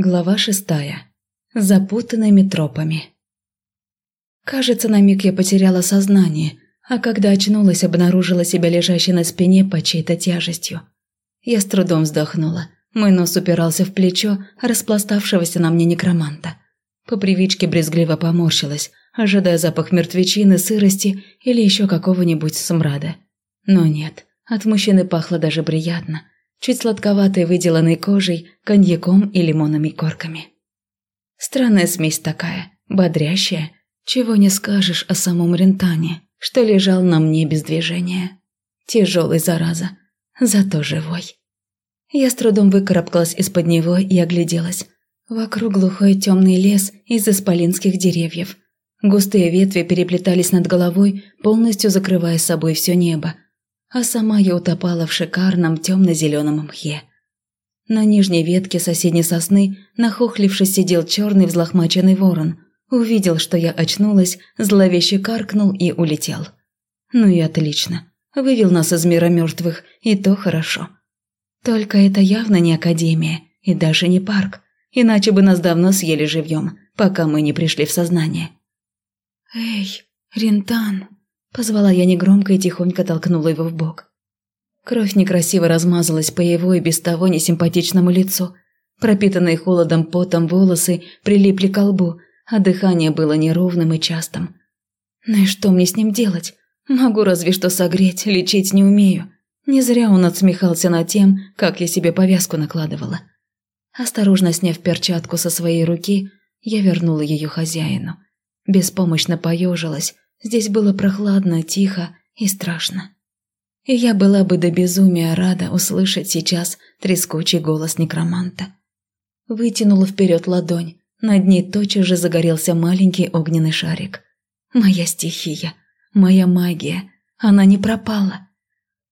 Глава шестая. Запутанными тропами. Кажется, на миг я потеряла сознание, а когда очнулась, обнаружила себя лежащей на спине под чьей-то тяжестью. Я с трудом вздохнула. Мой нос упирался в плечо распластавшегося на мне некроманта. По привычке брезгливо поморщилась, ожидая запах мертвечины, сырости или еще какого-нибудь смрада. Но нет, от мужчины пахло даже приятно – чуть сладковатой выделанной кожей, коньяком и лимонными корками. Странная смесь такая, бодрящая, чего не скажешь о самом Рентане, что лежал на мне без движения. Тяжелый, зараза, зато живой. Я с трудом выкарабкалась из-под него и огляделась. Вокруг глухой темный лес из исполинских деревьев. Густые ветви переплетались над головой, полностью закрывая собой все небо – а сама я утопала в шикарном темно-зеленом мхе. На нижней ветке соседней сосны, нахохлившись, сидел черный взлохмаченный ворон. Увидел, что я очнулась, зловеще каркнул и улетел. Ну и отлично. Вывел нас из мира мертвых, и то хорошо. Только это явно не академия, и даже не парк. Иначе бы нас давно съели живьем, пока мы не пришли в сознание. «Эй, Рентан!» Позвала я негромко и тихонько толкнула его в бок. Кровь некрасиво размазалась по его и без того несимпатичному лицу. Пропитанные холодом потом волосы прилипли к лбу, а дыхание было неровным и частым. Ну и что мне с ним делать? Могу разве что согреть, лечить не умею. Не зря он отсмехался над тем, как я себе повязку накладывала. Осторожно сняв перчатку со своей руки, я вернула ее хозяину. Беспомощно поежилась, Здесь было прохладно, тихо и страшно. И я была бы до безумия рада услышать сейчас трескучий голос некроманта. Вытянула вперед ладонь, над ней тотчас же загорелся маленький огненный шарик. Моя стихия, моя магия, она не пропала.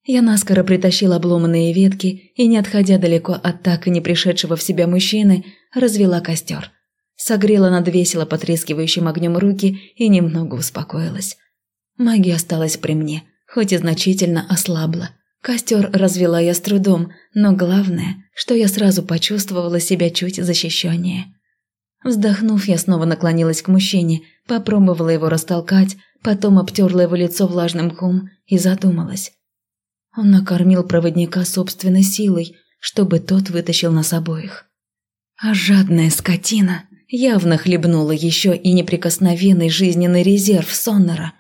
Я наскоро притащила обломанные ветки и, не отходя далеко от так и не пришедшего в себя мужчины, развела костер. Согрела над весело потрескивающим огнем руки и немного успокоилась. Магия осталась при мне, хоть и значительно ослабла. Костер развела я с трудом, но главное, что я сразу почувствовала себя чуть защищеннее. Вздохнув, я снова наклонилась к мужчине, попробовала его растолкать, потом обтерла его лицо влажным мхом и задумалась. Он накормил проводника собственной силой, чтобы тот вытащил нас обоих. А жадная скотина явно хлебнула еще и неприкосновенный жизненный резерв Соннера.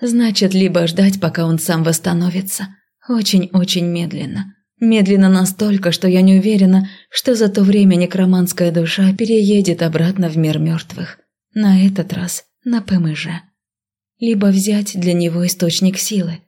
Значит, либо ждать, пока он сам восстановится. Очень-очень медленно. Медленно настолько, что я не уверена, что за то время некроманская душа переедет обратно в мир мертвых. На этот раз на ПМЖ. Либо взять для него источник силы.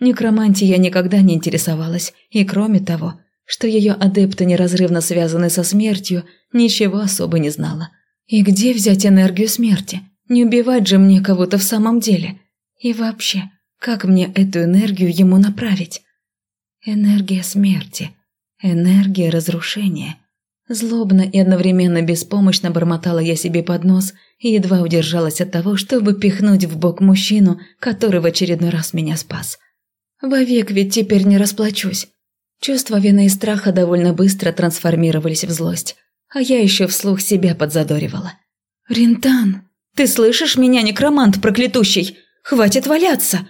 Некромантией я никогда не интересовалась, и кроме того, что ее адепты неразрывно связаны со смертью, ничего особо не знала. И где взять энергию смерти? Не убивать же мне кого-то в самом деле. И вообще, как мне эту энергию ему направить? Энергия смерти. Энергия разрушения. Злобно и одновременно беспомощно бормотала я себе под нос и едва удержалась от того, чтобы пихнуть в бок мужчину, который в очередной раз меня спас. Вовек ведь теперь не расплачусь. Чувства вины и страха довольно быстро трансформировались в злость а я еще вслух себя подзадоривала. «Рентан, ты слышишь меня, некромант проклятущий? Хватит валяться!»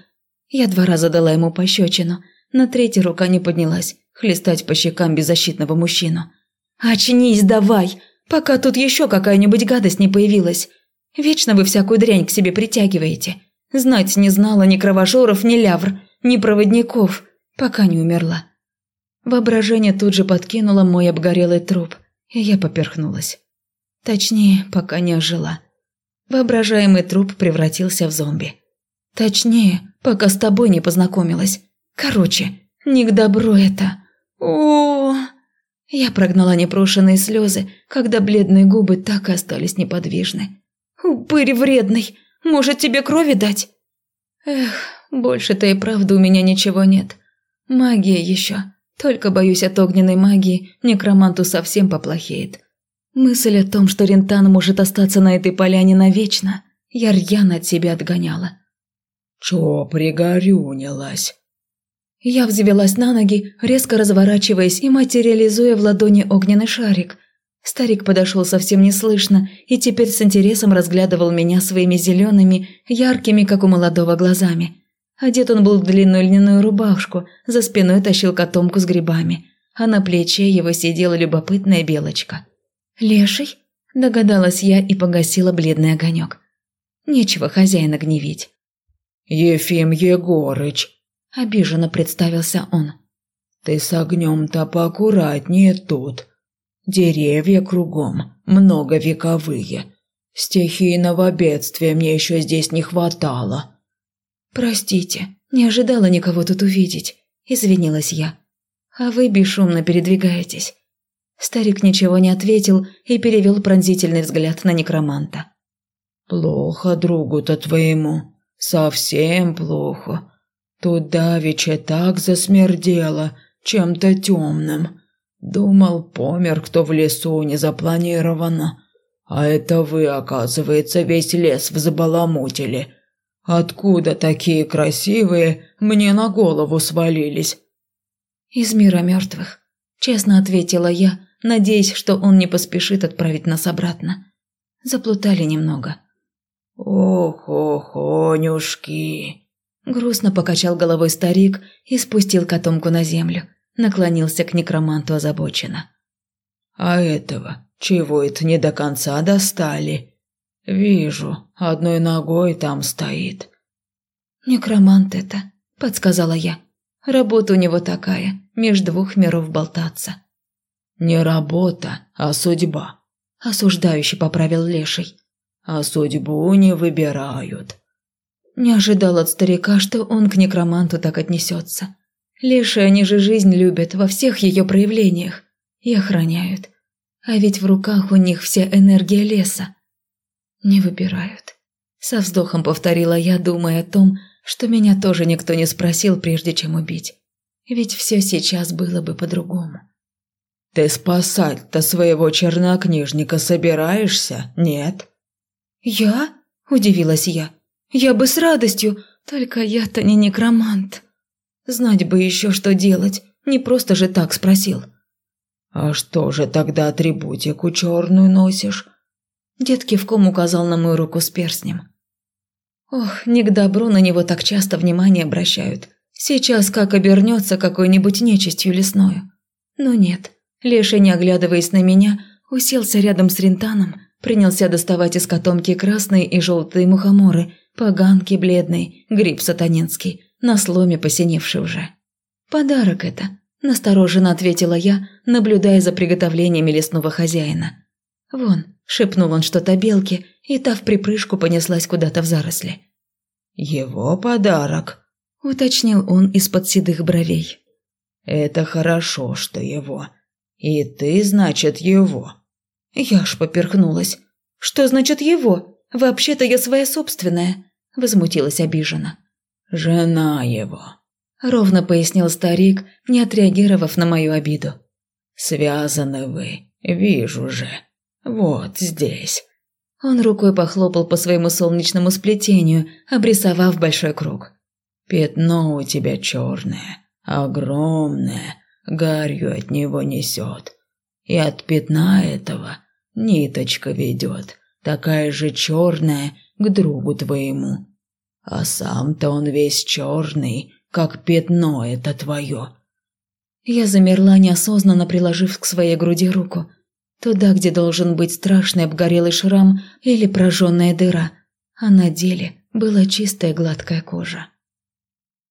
Я два раза дала ему пощечину, на третья рука не поднялась, хлестать по щекам беззащитного мужчину. «Очнись давай, пока тут еще какая-нибудь гадость не появилась. Вечно вы всякую дрянь к себе притягиваете. Знать не знала ни кровожоров, ни лявр, ни проводников, пока не умерла». Воображение тут же подкинуло мой обгорелый труп – и я поперхнулась. Точнее, пока не ожила. Воображаемый труп превратился в зомби. Точнее, пока с тобой не познакомилась. Короче, не к добру это. О, Я прогнала непрошенные слезы, когда бледные губы так и остались неподвижны. «Упырь вредный! Может, тебе крови дать?» «Эх, больше-то и правда у меня ничего нет. Магия еще. Только, боюсь, от огненной магии некроманту совсем поплохеет. Мысль о том, что Рентан может остаться на этой поляне навечно, я рьяно от себя отгоняла. «Чё пригорюнилась?» Я взвелась на ноги, резко разворачиваясь и материализуя в ладони огненный шарик. Старик подошел совсем неслышно и теперь с интересом разглядывал меня своими зелеными, яркими, как у молодого, глазами. Одет он был в длинную льняную рубашку, за спиной тащил котомку с грибами, а на плече его сидела любопытная белочка. «Леший?» – догадалась я и погасила бледный огонек. Нечего хозяина гневить. «Ефим Егорыч», – обиженно представился он. «Ты с огнем-то поаккуратнее тут. Деревья кругом, многовековые. Стихийного бедствия мне еще здесь не хватало». «Простите, не ожидала никого тут увидеть», – извинилась я. «А вы бесшумно передвигаетесь». Старик ничего не ответил и перевел пронзительный взгляд на некроманта. «Плохо другу-то твоему, совсем плохо. Тут давеча так засмердело чем-то темным. Думал, помер кто в лесу незапланированно. А это вы, оказывается, весь лес взбаламутили. Откуда такие красивые мне на голову свалились?» «Из мира мертвых», – честно ответила я, надеясь, что он не поспешит отправить нас обратно. Заплутали немного. «Ох, ох, Онюшки!» Грустно покачал головой старик и спустил котомку на землю. Наклонился к некроманту озабоченно. «А этого чего это не до конца достали?» «Вижу, одной ногой там стоит». «Некромант это», – подсказала я. «Работа у него такая, меж двух миров болтаться». «Не работа, а судьба», – осуждающий поправил Леший. «А судьбу не выбирают». Не ожидал от старика, что он к некроманту так отнесется. Лешие они же жизнь любят во всех ее проявлениях и охраняют. А ведь в руках у них вся энергия леса. «Не выбирают», – со вздохом повторила я, думая о том, что меня тоже никто не спросил, прежде чем убить. Ведь все сейчас было бы по-другому. «Ты спасать-то своего чернокнижника собираешься, нет?» «Я?» – удивилась я. «Я бы с радостью, только я-то не некромант. Знать бы еще, что делать, не просто же так спросил». «А что же тогда атрибутику черную носишь?» Дед кивком указал на мою руку с перстнем. Ох, не к добру на него так часто внимание обращают. Сейчас как обернется какой-нибудь нечистью лесною. Но нет, Леша, не оглядываясь на меня, уселся рядом с Рентаном, принялся доставать из котомки красные и желтые мухоморы, поганки бледные, гриб сатанинский, на сломе посиневший уже. «Подарок это», – настороженно ответила я, наблюдая за приготовлениями лесного хозяина. «Вон, Шепнул он что-то белке, и та в припрыжку понеслась куда-то в заросли. «Его подарок», – уточнил он из-под седых бровей. «Это хорошо, что его. И ты, значит, его». Я ж поперхнулась. «Что значит его? Вообще-то я своя собственная», – возмутилась обиженно. «Жена его», – ровно пояснил старик, не отреагировав на мою обиду. «Связаны вы, вижу же». Вот здесь». Он рукой похлопал по своему солнечному сплетению, обрисовав большой круг. «Пятно у тебя черное, огромное, гарью от него несет. И от пятна этого ниточка ведет, такая же черная, к другу твоему. А сам-то он весь черный, как пятно это твое». Я замерла, неосознанно приложив к своей груди руку. Туда, где должен быть страшный обгорелый шрам или прожженная дыра, а на деле была чистая гладкая кожа.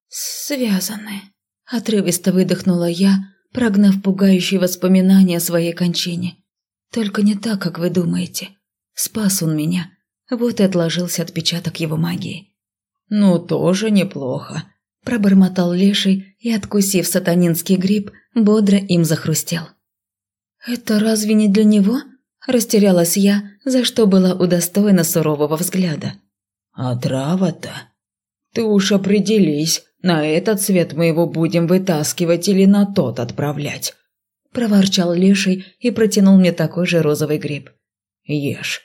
«Связаны», – отрывисто выдохнула я, прогнав пугающие воспоминания о своей кончине. «Только не так, как вы думаете. Спас он меня. Вот и отложился отпечаток его магии». «Ну, тоже неплохо», – пробормотал леший и, откусив сатанинский гриб, бодро им захрустел. «Это разве не для него?» – растерялась я, за что была удостоена сурового взгляда. «А трава-то? Ты уж определись, на этот цвет мы его будем вытаскивать или на тот отправлять?» – проворчал Леший и протянул мне такой же розовый гриб. «Ешь».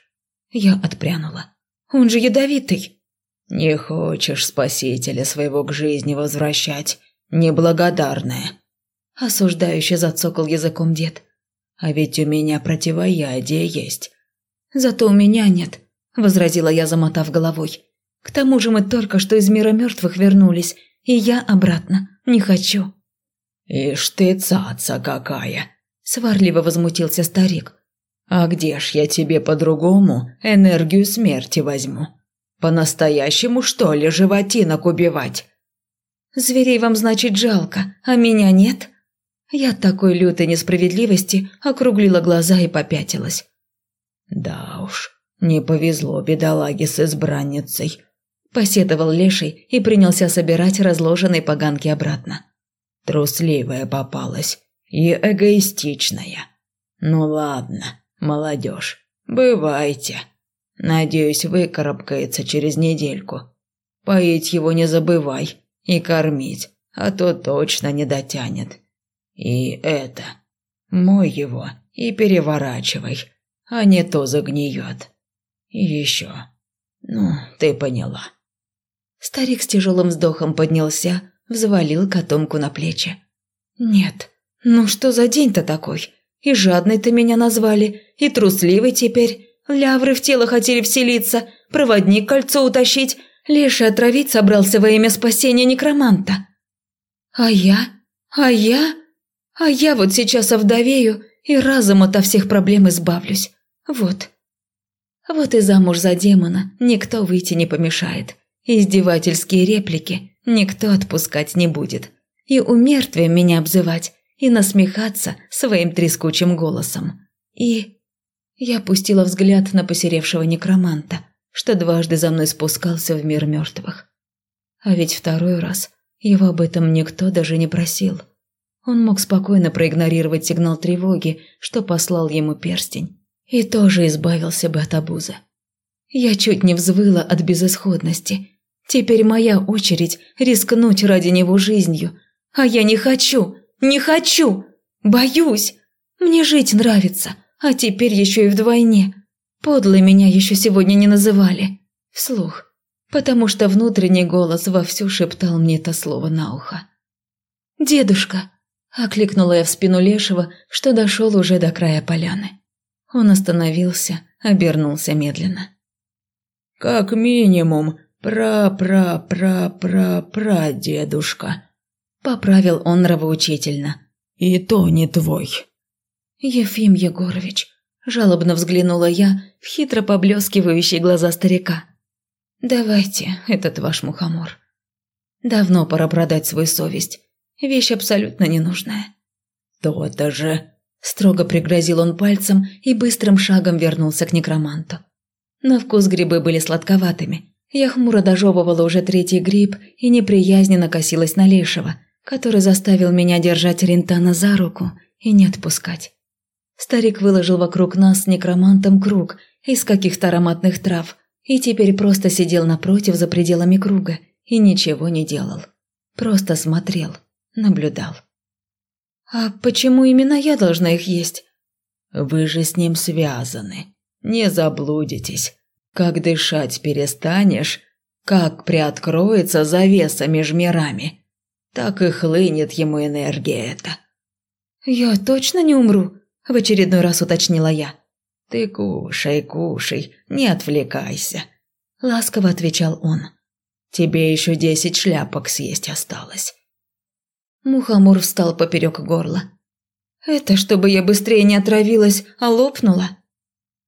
Я отпрянула. «Он же ядовитый!» «Не хочешь спасителя своего к жизни возвращать, неблагодарная!» Осуждающе зацокал языком дед. А ведь у меня противоядие есть. Зато у меня нет, возразила я, замотав головой. К тому же мы только что из мира мертвых вернулись, и я обратно не хочу. Ишь ты цаца какая, сварливо возмутился старик. А где ж я тебе по-другому энергию смерти возьму? По-настоящему, что ли, животинок убивать? Зверей вам, значит, жалко, а меня нет? Я от такой лютой несправедливости округлила глаза и попятилась. Да уж, не повезло бедолаге с избранницей. Посетовал Леший и принялся собирать разложенные поганки обратно. Трусливая попалась и эгоистичная. Ну ладно, молодежь, бывайте. Надеюсь, выкарабкается через недельку. Поить его не забывай и кормить, а то точно не дотянет. И это, мой его и переворачивай, а не то загниет. Еще, ну, ты поняла. Старик с тяжелым вздохом поднялся, взвалил котомку на плечи. «Нет, ну что за день-то такой? И жадный-то меня назвали, и трусливый теперь. Лявры в тело хотели вселиться, проводник кольцо утащить, лишь отравить собрался во имя спасения некроманта. А я? А я? А я вот сейчас овдовею и разом ото всех проблем избавлюсь. Вот. Вот и замуж за демона никто выйти не помешает. Издевательские реплики никто отпускать не будет. И умертвием меня обзывать, и насмехаться своим трескучим голосом. И я опустила взгляд на посеревшего некроманта, что дважды за мной спускался в мир мертвых. А ведь второй раз его об этом никто даже не просил. Он мог спокойно проигнорировать сигнал тревоги, что послал ему перстень, и тоже избавился бы от обузы. Я чуть не взвыла от безысходности. Теперь моя очередь рискнуть ради него жизнью. А я не хочу, не хочу, боюсь. Мне жить нравится, а теперь еще и вдвойне. Подло меня еще сегодня не называли. Вслух. Потому что внутренний голос вовсю шептал мне это слово на ухо. «Дедушка!» – окликнула я в спину Лешего, что дошел уже до края поляны. Он остановился, обернулся медленно. «Как минимум, пра-пра-пра-пра-пра-дедушка», – поправил он нравоучительно. «И то не твой». «Ефим Егорович», – жалобно взглянула я в хитро поблескивающие глаза старика. «Давайте этот ваш мухомор. Давно пора продать свою совесть. Вещь абсолютно ненужная». «То-то же», – строго пригрозил он пальцем и быстрым шагом вернулся к некроманту. На вкус грибы были сладковатыми. Я хмуро дожевывала уже третий гриб и неприязненно косилась на Лешего, который заставил меня держать Рентана за руку и не отпускать. Старик выложил вокруг нас с некромантом круг из каких-то ароматных трав и теперь просто сидел напротив за пределами круга и ничего не делал. Просто смотрел, наблюдал. «А почему именно я должна их есть?» «Вы же с ним связаны. Не заблудитесь. Как дышать перестанешь, как приоткроется завеса меж мирами, так и хлынет ему энергия эта». «Я точно не умру?» В очередной раз уточнила я. «Ты кушай, кушай, не отвлекайся», – ласково отвечал он. «Тебе еще десять шляпок съесть осталось». Мухомор встал поперек горла. «Это чтобы я быстрее не отравилась, а лопнула?»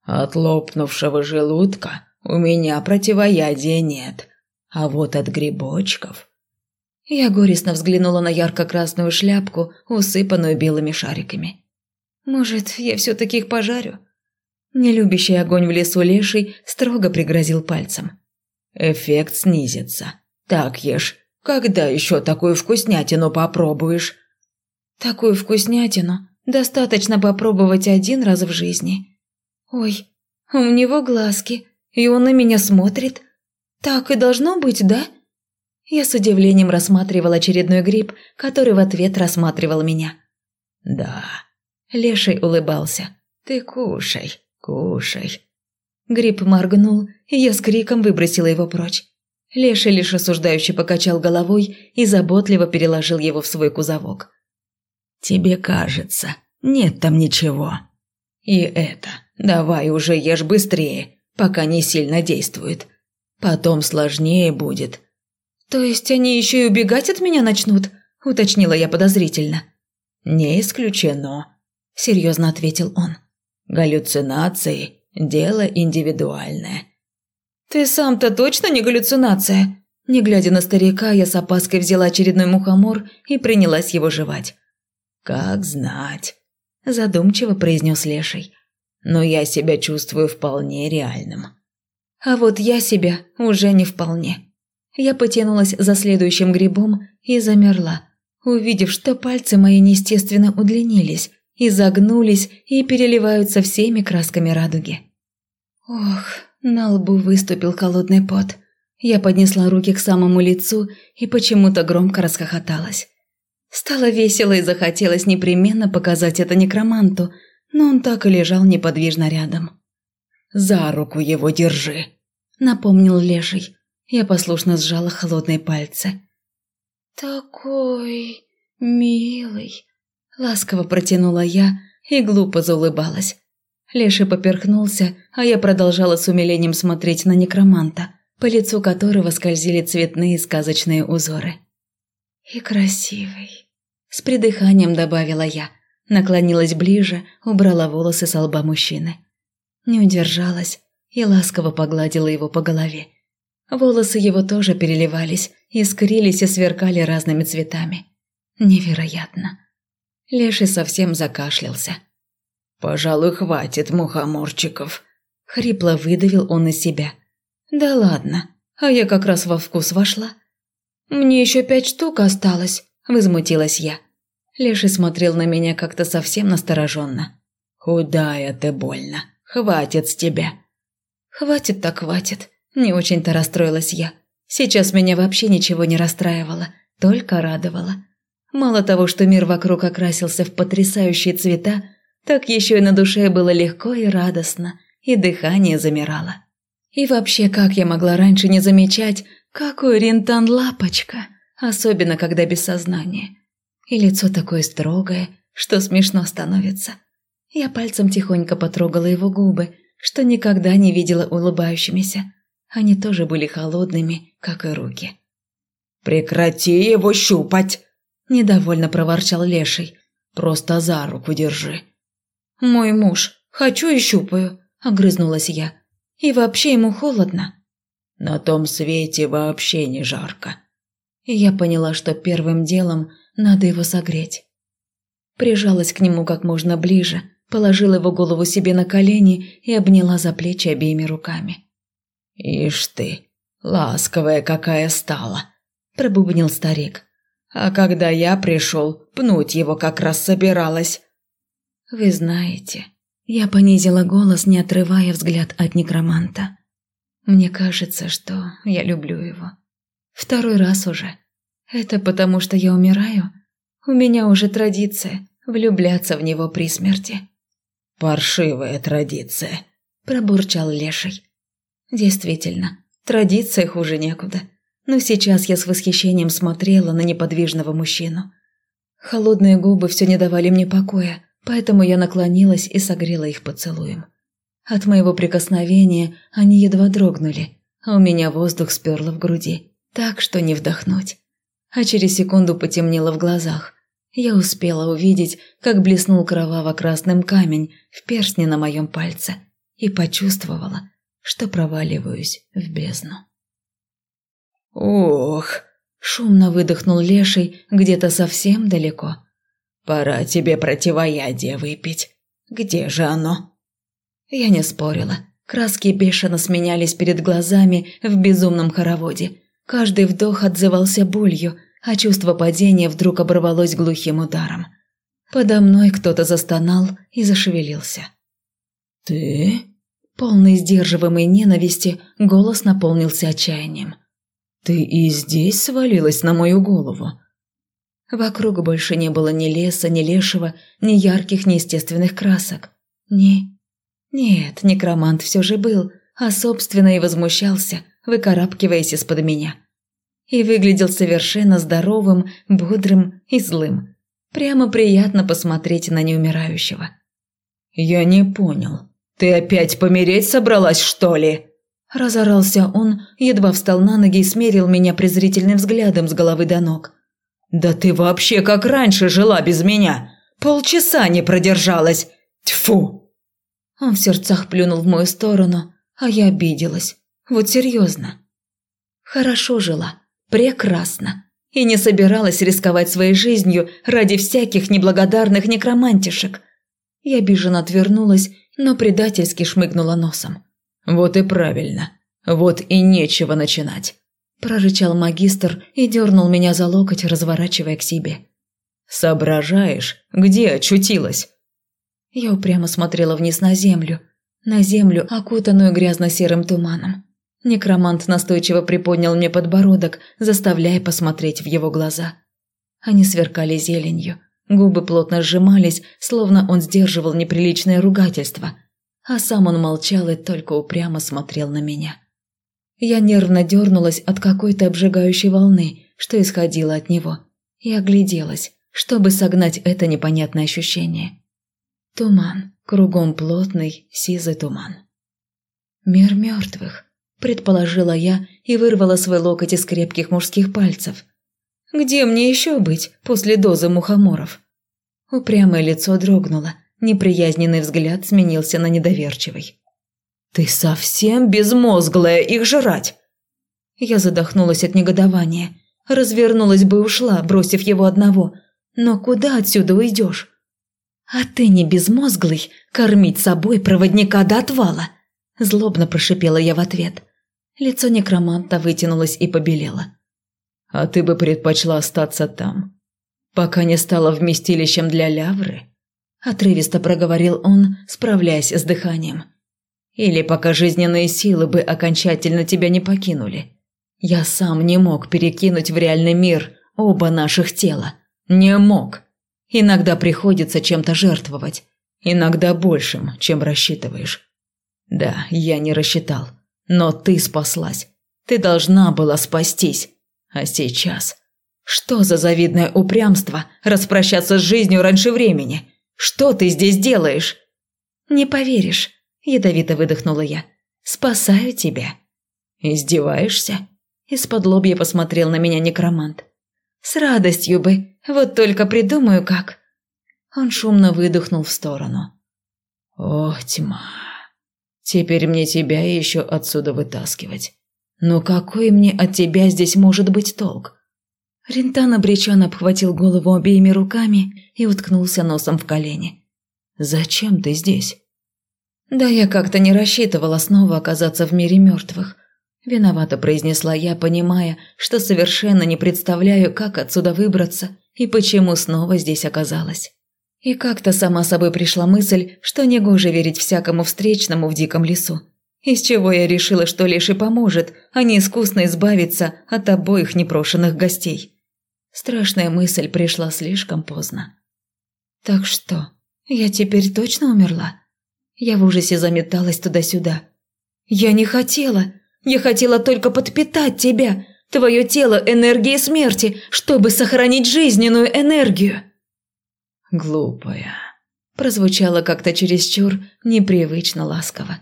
«От лопнувшего желудка у меня противоядия нет, а вот от грибочков...» Я горестно взглянула на ярко-красную шляпку, усыпанную белыми шариками. Может, я все-таки их пожарю? Нелюбящий огонь в лесу леший строго пригрозил пальцем. Эффект снизится. Так ешь. Когда еще такую вкуснятину попробуешь? Такую вкуснятину достаточно попробовать один раз в жизни. Ой, у него глазки, и он на меня смотрит. Так и должно быть, да? Я с удивлением рассматривал очередной гриб, который в ответ рассматривал меня. Да, Леший улыбался. «Ты кушай, кушай». Гриб моргнул, и я с криком выбросила его прочь. Леший лишь осуждающий покачал головой и заботливо переложил его в свой кузовок. «Тебе кажется, Нет там ничего. И это, давай уже ешь быстрее, пока не сильно действует. Потом сложнее будет. То есть они еще и убегать от меня начнут? Уточнила я подозрительно. Не исключено, серьезно ответил он. Галлюцинации – дело индивидуальное. Ты сам-то точно не галлюцинация? Не глядя на старика, я с опаской взяла очередной мухомор и принялась его жевать. «Как знать», – задумчиво произнес Леший. «Но я себя чувствую вполне реальным». А вот я себя уже не вполне. Я потянулась за следующим грибом и замерла, увидев, что пальцы мои неестественно удлинились, изогнулись и переливаются всеми красками радуги. Ох, на лбу выступил холодный пот. Я поднесла руки к самому лицу и почему-то громко расхохоталась. Стало весело и захотелось непременно показать это некроманту, но он так и лежал неподвижно рядом. «За руку его держи», — напомнил Леший. Я послушно сжала холодные пальцы. «Такой милый», — ласково протянула я и глупо заулыбалась. Леший поперхнулся, а я продолжала с умилением смотреть на некроманта — по лицу которого скользили цветные сказочные узоры. «И красивый», – с придыханием добавила я, наклонилась ближе, убрала волосы с лба мужчины. Не удержалась и ласково погладила его по голове. Волосы его тоже переливались, искрились и сверкали разными цветами. Невероятно. Леший совсем закашлялся. «Пожалуй, хватит мухоморчиков», – хрипло выдавил он из себя. «Да ладно, а я как раз во вкус вошла». «Мне еще пять штук осталось», – возмутилась я. Леший смотрел на меня как-то совсем настороженно. «Худая ты больно. Хватит с тебя». «Хватит так хватит». Не очень-то расстроилась я. Сейчас меня вообще ничего не расстраивало, только радовало. Мало того, что мир вокруг окрасился в потрясающие цвета, так еще и на душе было легко и радостно, и дыхание замирало. И вообще, как я могла раньше не замечать, какой Рентан лапочка, особенно когда без сознания. И лицо такое строгое, что смешно становится. Я пальцем тихонько потрогала его губы, что никогда не видела улыбающимися. Они тоже были холодными, как и руки. «Прекрати его щупать!» – недовольно проворчал Леший. «Просто за руку держи». «Мой муж, хочу и щупаю», – огрызнулась я. И вообще ему холодно. На том свете вообще не жарко. И я поняла, что первым делом надо его согреть. Прижалась к нему как можно ближе, положила его голову себе на колени и обняла за плечи обеими руками. «Ишь ты, ласковая какая стала!» – пробубнил старик. «А когда я пришел, пнуть его как раз собиралась». «Вы знаете, я понизила голос, не отрывая взгляд от некроманта. Мне кажется, что я люблю его. Второй раз уже. Это потому, что я умираю? У меня уже традиция влюбляться в него при смерти. «Паршивая традиция», – пробурчал Леший. «Действительно, традиция хуже некуда. Но сейчас я с восхищением смотрела на неподвижного мужчину. Холодные губы все не давали мне покоя, поэтому я наклонилась и согрела их поцелуем. От моего прикосновения они едва дрогнули, а у меня воздух сперло в груди, так что не вдохнуть. А через секунду потемнело в глазах. Я успела увидеть, как блеснул кроваво-красным камень в перстне на моем пальце и почувствовала, что проваливаюсь в бездну. «Ох!» – шумно выдохнул леший где-то совсем далеко – Пора тебе противоядие выпить. Где же оно?» Я не спорила. Краски бешено сменялись перед глазами в безумном хороводе. Каждый вдох отзывался болью, а чувство падения вдруг оборвалось глухим ударом. Подо мной кто-то застонал и зашевелился. «Ты?» Полный сдерживаемой ненависти, голос наполнился отчаянием. «Ты и здесь свалилась на мою голову?» Вокруг больше не было ни леса, ни лешего, ни ярких неестественных красок. Ни... Нет, некромант все же был, а собственно и возмущался, выкарабкиваясь из-под меня. И выглядел совершенно здоровым, бодрым и злым. Прямо приятно посмотреть на неумирающего. «Я не понял. Ты опять помереть собралась, что ли?» Разорался он, едва встал на ноги и смерил меня презрительным взглядом с головы до ног. «Да ты вообще как раньше жила без меня! Полчаса не продержалась! Тьфу!» Он в сердцах плюнул в мою сторону, а я обиделась. Вот серьезно. Хорошо жила, прекрасно. И не собиралась рисковать своей жизнью ради всяких неблагодарных некромантишек. Я обиженно отвернулась, но предательски шмыгнула носом. «Вот и правильно. Вот и нечего начинать», – прорычал магистр и дернул меня за локоть, разворачивая к себе. «Соображаешь, где очутилась?» Я упрямо смотрела вниз на землю, на землю, окутанную грязно-серым туманом. Некромант настойчиво приподнял мне подбородок, заставляя посмотреть в его глаза. Они сверкали зеленью, губы плотно сжимались, словно он сдерживал неприличное ругательство, а сам он молчал и только упрямо смотрел на меня. Я нервно дернулась от какой-то обжигающей волны, что исходило от него, и огляделась, чтобы согнать это непонятное ощущение. Туман, кругом плотный, сизый туман. «Мир мертвых», – предположила я и вырвала свой локоть из крепких мужских пальцев. «Где мне еще быть после дозы мухоморов?» Упрямое лицо дрогнуло, Неприязненный взгляд сменился на недоверчивый. «Ты совсем безмозглая их жрать!» Я задохнулась от негодования. Развернулась бы и ушла, бросив его одного. Но куда отсюда уйдешь? «А ты не безмозглый, кормить собой проводника до отвала!» Злобно прошипела я в ответ. Лицо некроманта вытянулось и побелело. «А ты бы предпочла остаться там, пока не стала вместилищем для лявры?» Отрывисто проговорил он, справляясь с дыханием. «Или пока жизненные силы бы окончательно тебя не покинули. Я сам не мог перекинуть в реальный мир оба наших тела. Не мог. Иногда приходится чем-то жертвовать. Иногда большим, чем рассчитываешь. Да, я не рассчитал. Но ты спаслась. Ты должна была спастись. А сейчас... Что за завидное упрямство распрощаться с жизнью раньше времени?» Что ты здесь делаешь?» «Не поверишь», – ядовито выдохнула я. «Спасаю тебя». «Издеваешься?» Из-под лобья посмотрел на меня некромант. «С радостью бы, вот только придумаю как». Он шумно выдохнул в сторону. «О, тьма! Теперь мне тебя еще отсюда вытаскивать. Но какой мне от тебя здесь может быть толк? Рентан обреченно обхватил голову обеими руками и уткнулся носом в колени. «Зачем ты здесь?» «Да я как-то не рассчитывала снова оказаться в мире мертвых», – виновато произнесла я, понимая, что совершенно не представляю, как отсюда выбраться и почему снова здесь оказалась. И как-то сама собой пришла мысль, что негоже верить всякому встречному в диком лесу. Из чего я решила, что Леший поможет, а не искусно избавиться от обоих непрошенных гостей. Страшная мысль пришла слишком поздно. «Так что, я теперь точно умерла?» Я в ужасе заметалась туда-сюда. «Я не хотела. Я хотела только подпитать тебя, твое тело энергией смерти, чтобы сохранить жизненную энергию». «Глупая», – прозвучало как-то чересчур непривычно ласково.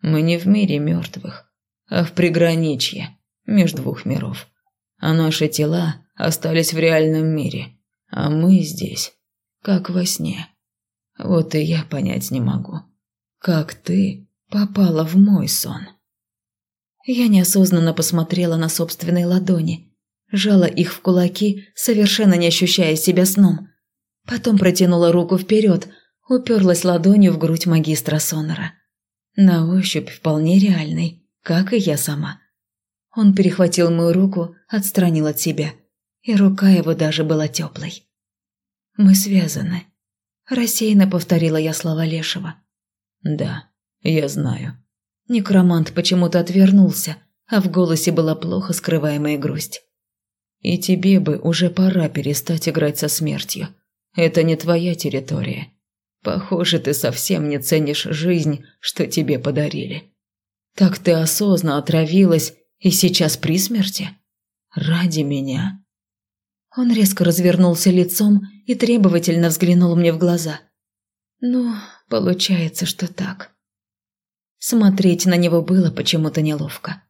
«Мы не в мире мертвых, а в приграничье между двух миров, а наши тела остались в реальном мире, а мы здесь, как во сне. Вот и я понять не могу, как ты попала в мой сон. Я неосознанно посмотрела на собственные ладони, жала их в кулаки, совершенно не ощущая себя сном. Потом протянула руку вперед, уперлась ладонью в грудь магистра Сонора. На ощупь вполне реальный, как и я сама. Он перехватил мою руку, отстранил от себя – и рука его даже была теплой. «Мы связаны», – рассеянно повторила я слова Лешего. «Да, я знаю». Некромант почему-то отвернулся, а в голосе была плохо скрываемая грусть. «И тебе бы уже пора перестать играть со смертью. Это не твоя территория. Похоже, ты совсем не ценишь жизнь, что тебе подарили. Так ты осознанно отравилась и сейчас при смерти? Ради меня?» Он резко развернулся лицом и требовательно взглянул мне в глаза. Ну, получается, что так. Смотреть на него было почему-то неловко.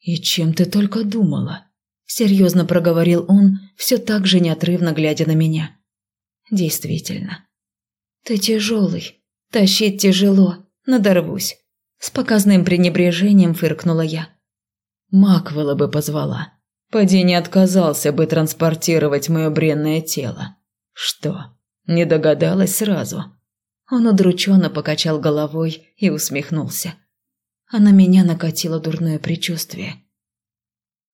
«И чем ты только думала?» – серьезно проговорил он, все так же неотрывно глядя на меня. «Действительно. Ты тяжелый. Тащить тяжело. Надорвусь». С показным пренебрежением фыркнула я. Маквелла бы позвала. Поди не отказался бы транспортировать мое бренное тело. Что, не догадалась сразу?» Он удрученно покачал головой и усмехнулся. А на меня накатило дурное предчувствие.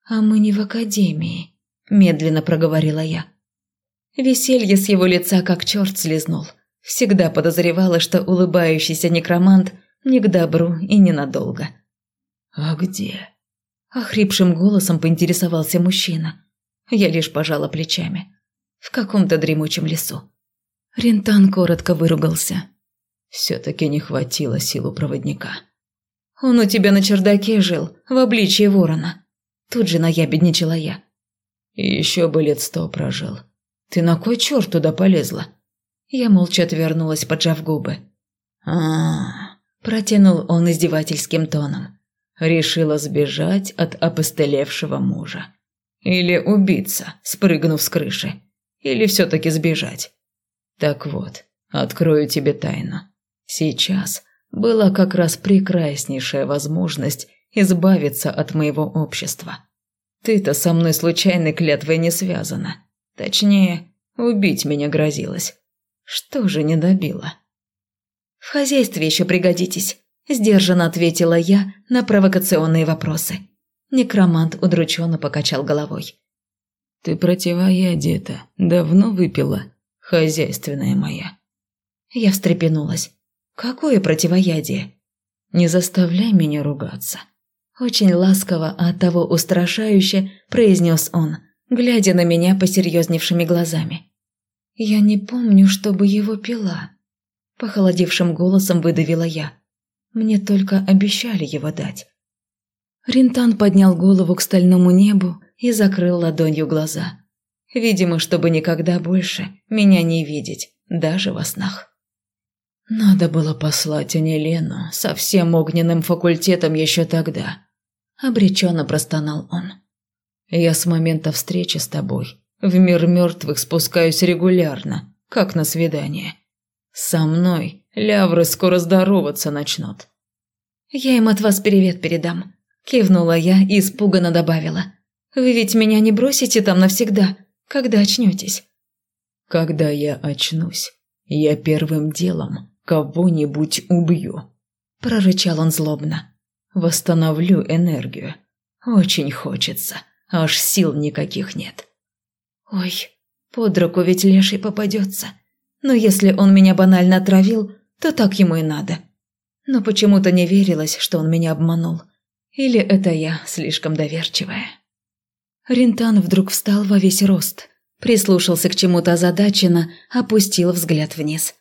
«А мы не в академии», – медленно проговорила я. Веселье с его лица как черт слезнул. Всегда подозревала, что улыбающийся некромант не к добру и ненадолго. «А где?» – охрипшим голосом поинтересовался мужчина. Я лишь пожала плечами. В каком-то дремучем лесу. Рентан коротко выругался. Все-таки не хватило силу проводника. «Он у тебя на чердаке жил, в обличье ворона». Тут же наябедничала я. «И еще бы лет сто прожил. Ты на кой черт туда полезла?» Я молча отвернулась, поджав губы. а, -а, -а протянул он издевательским тоном. Решила сбежать от опостылевшего мужа. Или убиться, спрыгнув с крыши. Или все-таки сбежать. Так вот, открою тебе тайну. Сейчас была как раз прекраснейшая возможность избавиться от моего общества. Ты-то со мной случайной клятвой не связана. Точнее, убить меня грозилась. Что же не добила? «В хозяйстве еще пригодитесь», – сдержанно ответила я на провокационные вопросы. Некромант удрученно покачал головой. «Ты противоядие-то давно выпила, хозяйственная моя?» Я встрепенулась. «Какое противоядие?» «Не заставляй меня ругаться». Очень ласково, а оттого устрашающе произнес он, глядя на меня посерьезневшими глазами. «Я не помню, чтобы его пила». Похолодевшим голосом выдавила я. Мне только обещали его дать. Ринтан поднял голову к стальному небу и закрыл ладонью глаза. Видимо, чтобы никогда больше меня не видеть, даже во снах. Надо было послать Анелену со всем огненным факультетом еще тогда. Обреченно простонал он. Я с момента встречи с тобой в мир мертвых спускаюсь регулярно, как на свидание. Со мной лявры скоро здороваться начнут. Я им от вас привет передам. Кивнула я и испуганно добавила. Вы ведь меня не бросите там навсегда, когда очнетесь. Когда я очнусь, я первым делом кого-нибудь убью», – прорычал он злобно. «Восстановлю энергию. Очень хочется, аж сил никаких нет». «Ой, под руку ведь леший попадется. Но если он меня банально отравил, то так ему и надо. Но почему-то не верилось, что он меня обманул. Или это я слишком доверчивая?» Ринтан вдруг встал во весь рост, прислушался к чему-то озадаченно, опустил взгляд вниз –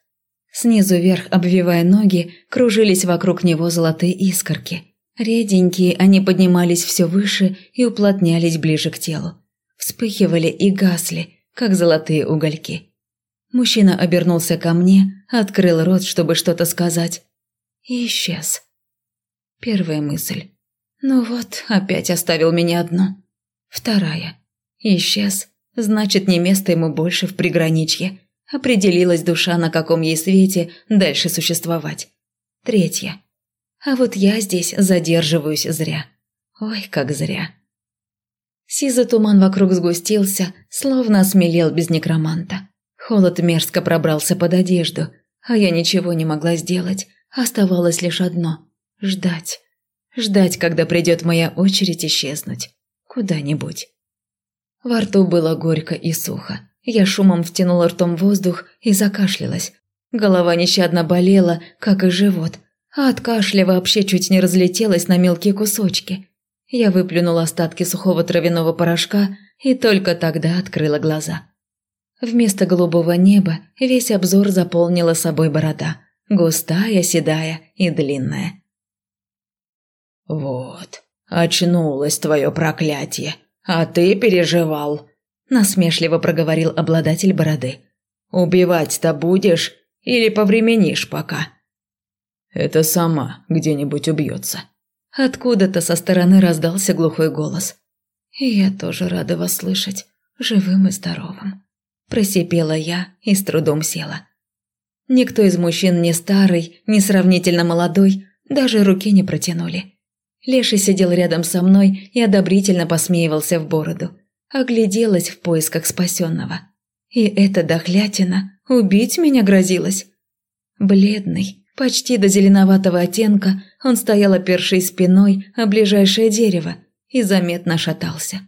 Снизу вверх, обвивая ноги, кружились вокруг него золотые искорки. Реденькие они поднимались все выше и уплотнялись ближе к телу. Вспыхивали и гасли, как золотые угольки. Мужчина обернулся ко мне, открыл рот, чтобы что-то сказать, и исчез. Первая мысль. Ну вот, опять оставил меня одну. Вторая. Исчез. Значит, не место ему больше в приграничье. Определилась душа, на каком ей свете дальше существовать. Третья. А вот я здесь задерживаюсь зря. Ой, как зря. Сизый туман вокруг сгустился, словно осмелел без некроманта. Холод мерзко пробрался под одежду, а я ничего не могла сделать. Оставалось лишь одно – ждать. Ждать, когда придет моя очередь исчезнуть. Куда-нибудь. Во рту было горько и сухо. Я шумом втянула ртом воздух и закашлялась. Голова нещадно болела, как и живот, а от кашля вообще чуть не разлетелась на мелкие кусочки. Я выплюнула остатки сухого травяного порошка и только тогда открыла глаза. Вместо голубого неба весь обзор заполнила собой борода, густая, седая и длинная. «Вот, очнулось твое проклятие, а ты переживал», – насмешливо проговорил обладатель бороды. «Убивать-то будешь или повременишь пока?» «Это сама где-нибудь убьется». Откуда-то со стороны раздался глухой голос. «И я тоже рада вас слышать, живым и здоровым». Просипела я и с трудом села. Никто из мужчин не старый, не сравнительно молодой, даже руки не протянули. Леший сидел рядом со мной и одобрительно посмеивался в бороду. Огляделась в поисках спасенного. И эта дохлятина убить меня грозилась. Бледный, почти до зеленоватого оттенка, он стоял опершей спиной о ближайшее дерево и заметно шатался.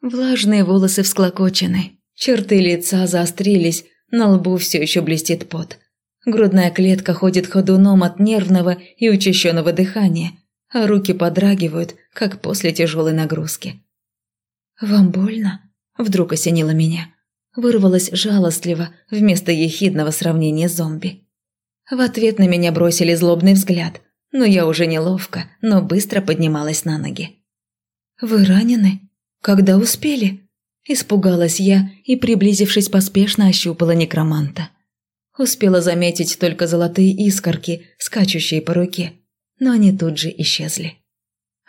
Влажные волосы всклокочены, черты лица заострились, на лбу все еще блестит пот. Грудная клетка ходит ходуном от нервного и учащенного дыхания, а руки подрагивают, как после тяжелой нагрузки. «Вам больно?» – вдруг осенило меня. Вырвалось жалостливо вместо ехидного сравнения зомби. В ответ на меня бросили злобный взгляд, но я уже неловко, но быстро поднималась на ноги. «Вы ранены? Когда успели?» Испугалась я и, приблизившись, поспешно ощупала некроманта. Успела заметить только золотые искорки, скачущие по руке, но они тут же исчезли.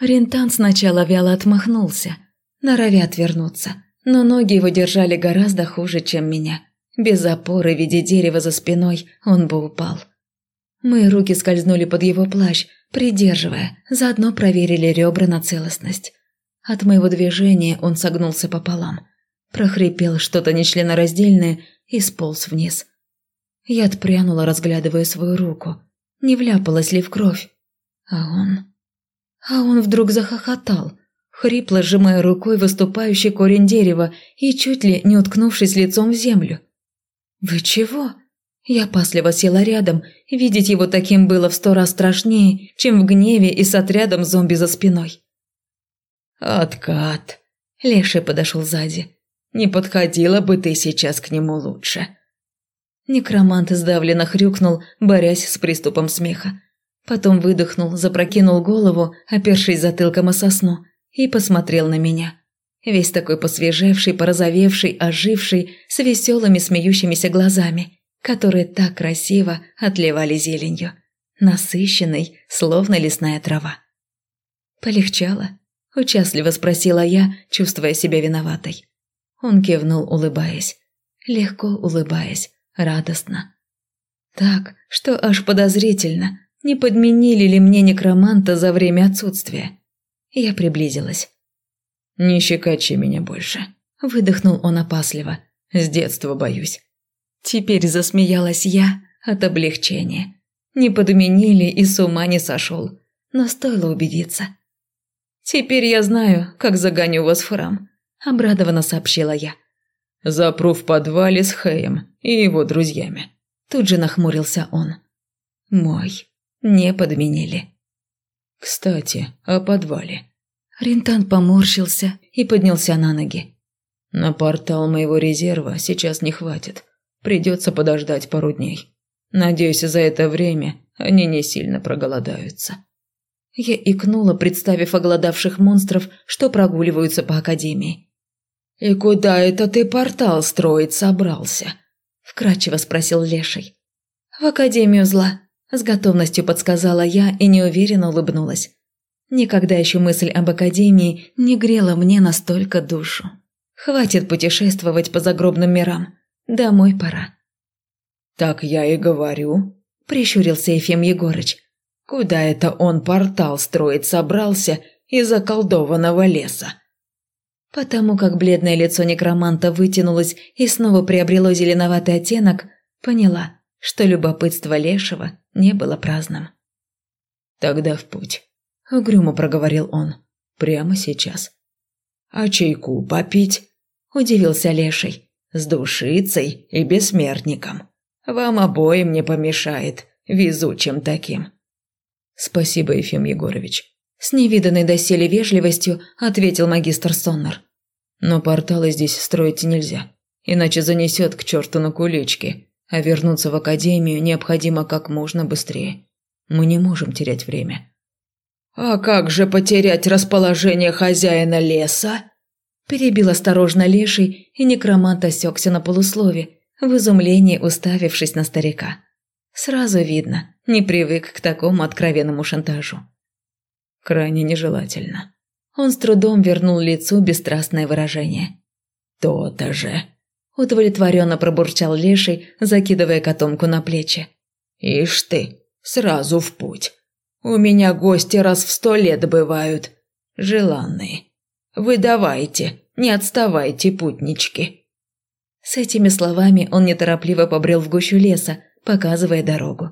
Рентан сначала вяло отмахнулся, норовя отвернуться, но ноги его держали гораздо хуже, чем меня. Без опоры в виде дерева за спиной он бы упал. Мои руки скользнули под его плащ, придерживая, заодно проверили ребра на целостность. От моего движения он согнулся пополам, прохрипел что-то нечленораздельное и сполз вниз. Я отпрянула, разглядывая свою руку. Не вляпалась ли в кровь? А он... А он вдруг захохотал, хрипло сжимая рукой выступающий корень дерева и чуть ли не уткнувшись лицом в землю. «Вы чего?» Я пасливо села рядом, видеть его таким было в сто раз страшнее, чем в гневе и с отрядом зомби за спиной. «Откат!» Леший подошел сзади. «Не подходила бы ты сейчас к нему лучше». Некромант издавленно хрюкнул, борясь с приступом смеха. Потом выдохнул, запрокинул голову, опершись затылком о сосну, и посмотрел на меня. Весь такой посвежевший, порозовевший, оживший, с веселыми смеющимися глазами, которые так красиво отливали зеленью. Насыщенный, словно лесная трава. Полегчало. – участливо спросила я, чувствуя себя виноватой. Он кивнул, улыбаясь. Легко улыбаясь, радостно. Так, что аж подозрительно, не подменили ли мне некроманта за время отсутствия. Я приблизилась. «Не щекочи меня больше», – выдохнул он опасливо. «С детства боюсь». Теперь засмеялась я от облегчения. Не подменили и с ума не сошел, но стоило убедиться – «Теперь я знаю, как загоню вас в храм», – обрадованно сообщила я. «Запру в подвале с Хэем и его друзьями». Тут же нахмурился он. «Мой. Не подменили». «Кстати, о подвале». Рентан поморщился и поднялся на ноги. «На портал моего резерва сейчас не хватит. Придется подождать пару дней. Надеюсь, за это время они не сильно проголодаются». Я икнула, представив оголодавших монстров, что прогуливаются по академии. «И куда это ты портал строить собрался?» – вкратчиво спросил Леший. «В Академию зла», – с готовностью подсказала я и неуверенно улыбнулась. Никогда еще мысль об Академии не грела мне настолько душу. Хватит путешествовать по загробным мирам. Домой пора. «Так я и говорю», – прищурился Ефим Егорыч. Куда это он портал строить собрался из заколдованного леса? Потому как бледное лицо некроманта вытянулось и снова приобрело зеленоватый оттенок, поняла, что любопытство Лешего не было праздным. «Тогда в путь», — угрюмо проговорил он. «Прямо сейчас». «А чайку попить?» – удивился Леший. «С душицей и бессмертником. Вам обоим не помешает, везучим таким». «Спасибо, Ефим Егорович». С невиданной доселе вежливостью ответил магистр Соннер. «Но порталы здесь строить нельзя, иначе занесет к черту на кулички, а вернуться в академию необходимо как можно быстрее. Мы не можем терять время». «А как же потерять расположение хозяина леса?» Перебил осторожно леший, и некромант осекся на полуслове, в изумлении уставившись на старика. Сразу видно, не привык к такому откровенному шантажу. Крайне нежелательно. Он с трудом вернул лицу бесстрастное выражение. «То-то же!» – удовлетворенно пробурчал леший, закидывая котомку на плечи. «Ишь ты, сразу в путь. У меня гости раз в сто лет бывают. Желанные. Вы давайте, не отставайте, путнички». С этими словами он неторопливо побрел в гущу леса, показывая дорогу.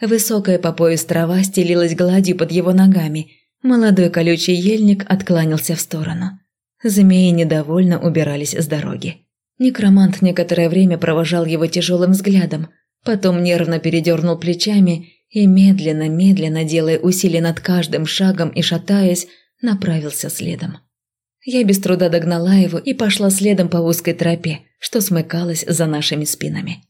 Высокая по пояс трава стелилась гладью под его ногами. Молодой колючий ельник откланялся в сторону. Змеи недовольно убирались с дороги. Некромант некоторое время провожал его тяжелым взглядом, потом нервно передернул плечами и медленно-медленно, делая усилия над каждым шагом и шатаясь, направился следом. Я без труда догнала его и пошла следом по узкой тропе, что смыкалась за нашими спинами.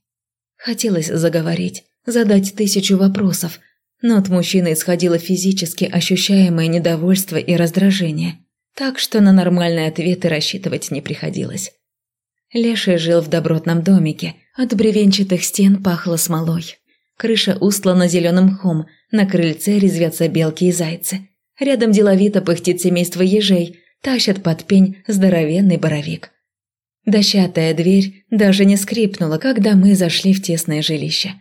Хотелось заговорить, задать тысячу вопросов, но от мужчины исходило физически ощущаемое недовольство и раздражение, так что на нормальные ответы рассчитывать не приходилось. Леший жил в добротном домике, от бревенчатых стен пахло смолой. Крыша устлана зеленым мхом, на крыльце резвятся белки и зайцы. Рядом деловито пыхтит семейство ежей, тащат под пень здоровенный боровик. Дощатая дверь даже не скрипнула, когда мы зашли в тесное жилище.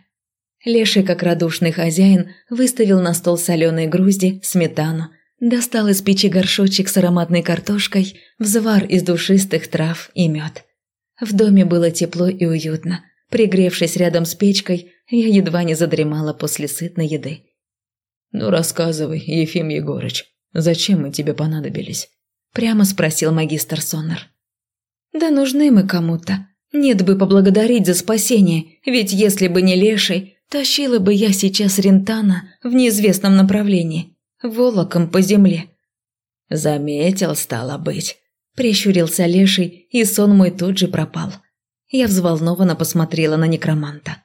Леший, как радушный хозяин, выставил на стол соленые грузди, сметану, достал из печи горшочек с ароматной картошкой, взвар из душистых трав и мед. В доме было тепло и уютно. Пригревшись рядом с печкой, я едва не задремала после сытной еды. «Ну, рассказывай, Ефим Егорыч, зачем мы тебе понадобились?» Прямо спросил магистр Соннер. «Да нужны мы кому-то. Нет бы поблагодарить за спасение, ведь если бы не леший, тащила бы я сейчас Рентана в неизвестном направлении, волоком по земле». «Заметил, стало быть», – прищурился леший, и сон мой тут же пропал. Я взволнованно посмотрела на некроманта.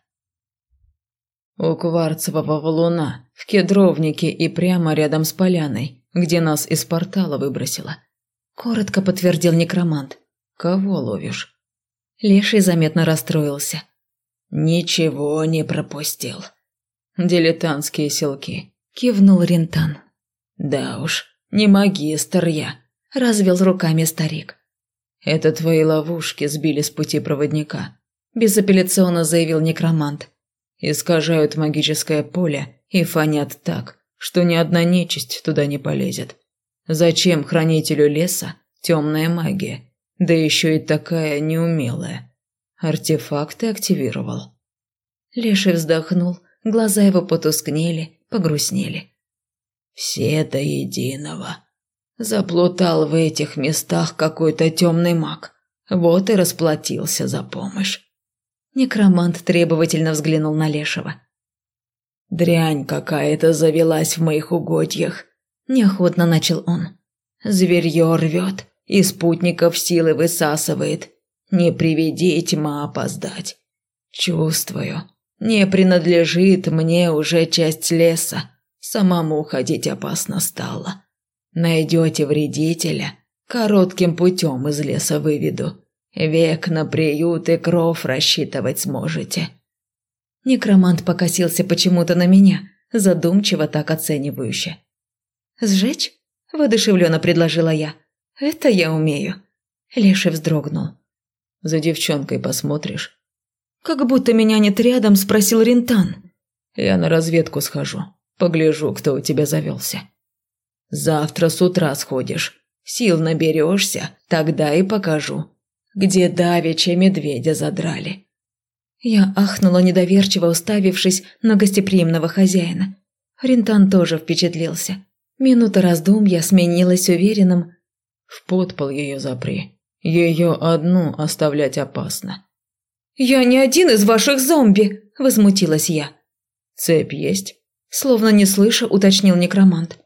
«У кварцевого валуна, в кедровнике и прямо рядом с поляной, где нас из портала выбросило», – коротко подтвердил некромант. «Кого ловишь?» Леший заметно расстроился. «Ничего не пропустил». «Дилетантские селки», – кивнул Рентан. «Да уж, не магистр я», – развел руками старик. «Это твои ловушки сбили с пути проводника», – безапелляционно заявил некромант. «Искажают магическое поле и фонят так, что ни одна нечисть туда не полезет. Зачем хранителю леса темная магия, да еще и такая неумелая. Артефакты активировал. Леший вздохнул, глаза его потускнели, погрустнели. «Все до единого. Заплутал в этих местах какой-то темный маг. Вот и расплатился за помощь». Некромант требовательно взглянул на Лешего. «Дрянь какая-то завелась в моих угодьях», – неохотно начал он. «Зверье рвет, и спутников силы высасывает. Не приведи тьма опоздать. Чувствую, не принадлежит мне уже часть леса. Самому ходить опасно стало. Найдете вредителя, коротким путем из леса выведу. Век на приют и кров рассчитывать сможете. Некромант покосился почему-то на меня, задумчиво так оценивающе. «Сжечь?» – воодушевленно предложила я – это я умею. Леша вздрогнул. За девчонкой посмотришь. Как будто меня нет рядом, спросил Рентан. Я на разведку схожу. Погляжу, кто у тебя завелся. Завтра с утра сходишь. Сил наберешься, тогда и покажу. Где давеча медведя задрали. Я ахнула недоверчиво, уставившись на гостеприимного хозяина. Рентан тоже впечатлился. Минута раздумья сменилась уверенным в подпол ее запри. Ее одну оставлять опасно. «Я не один из ваших зомби!» – возмутилась я. «Цепь есть?» – словно не слыша, уточнил некромант.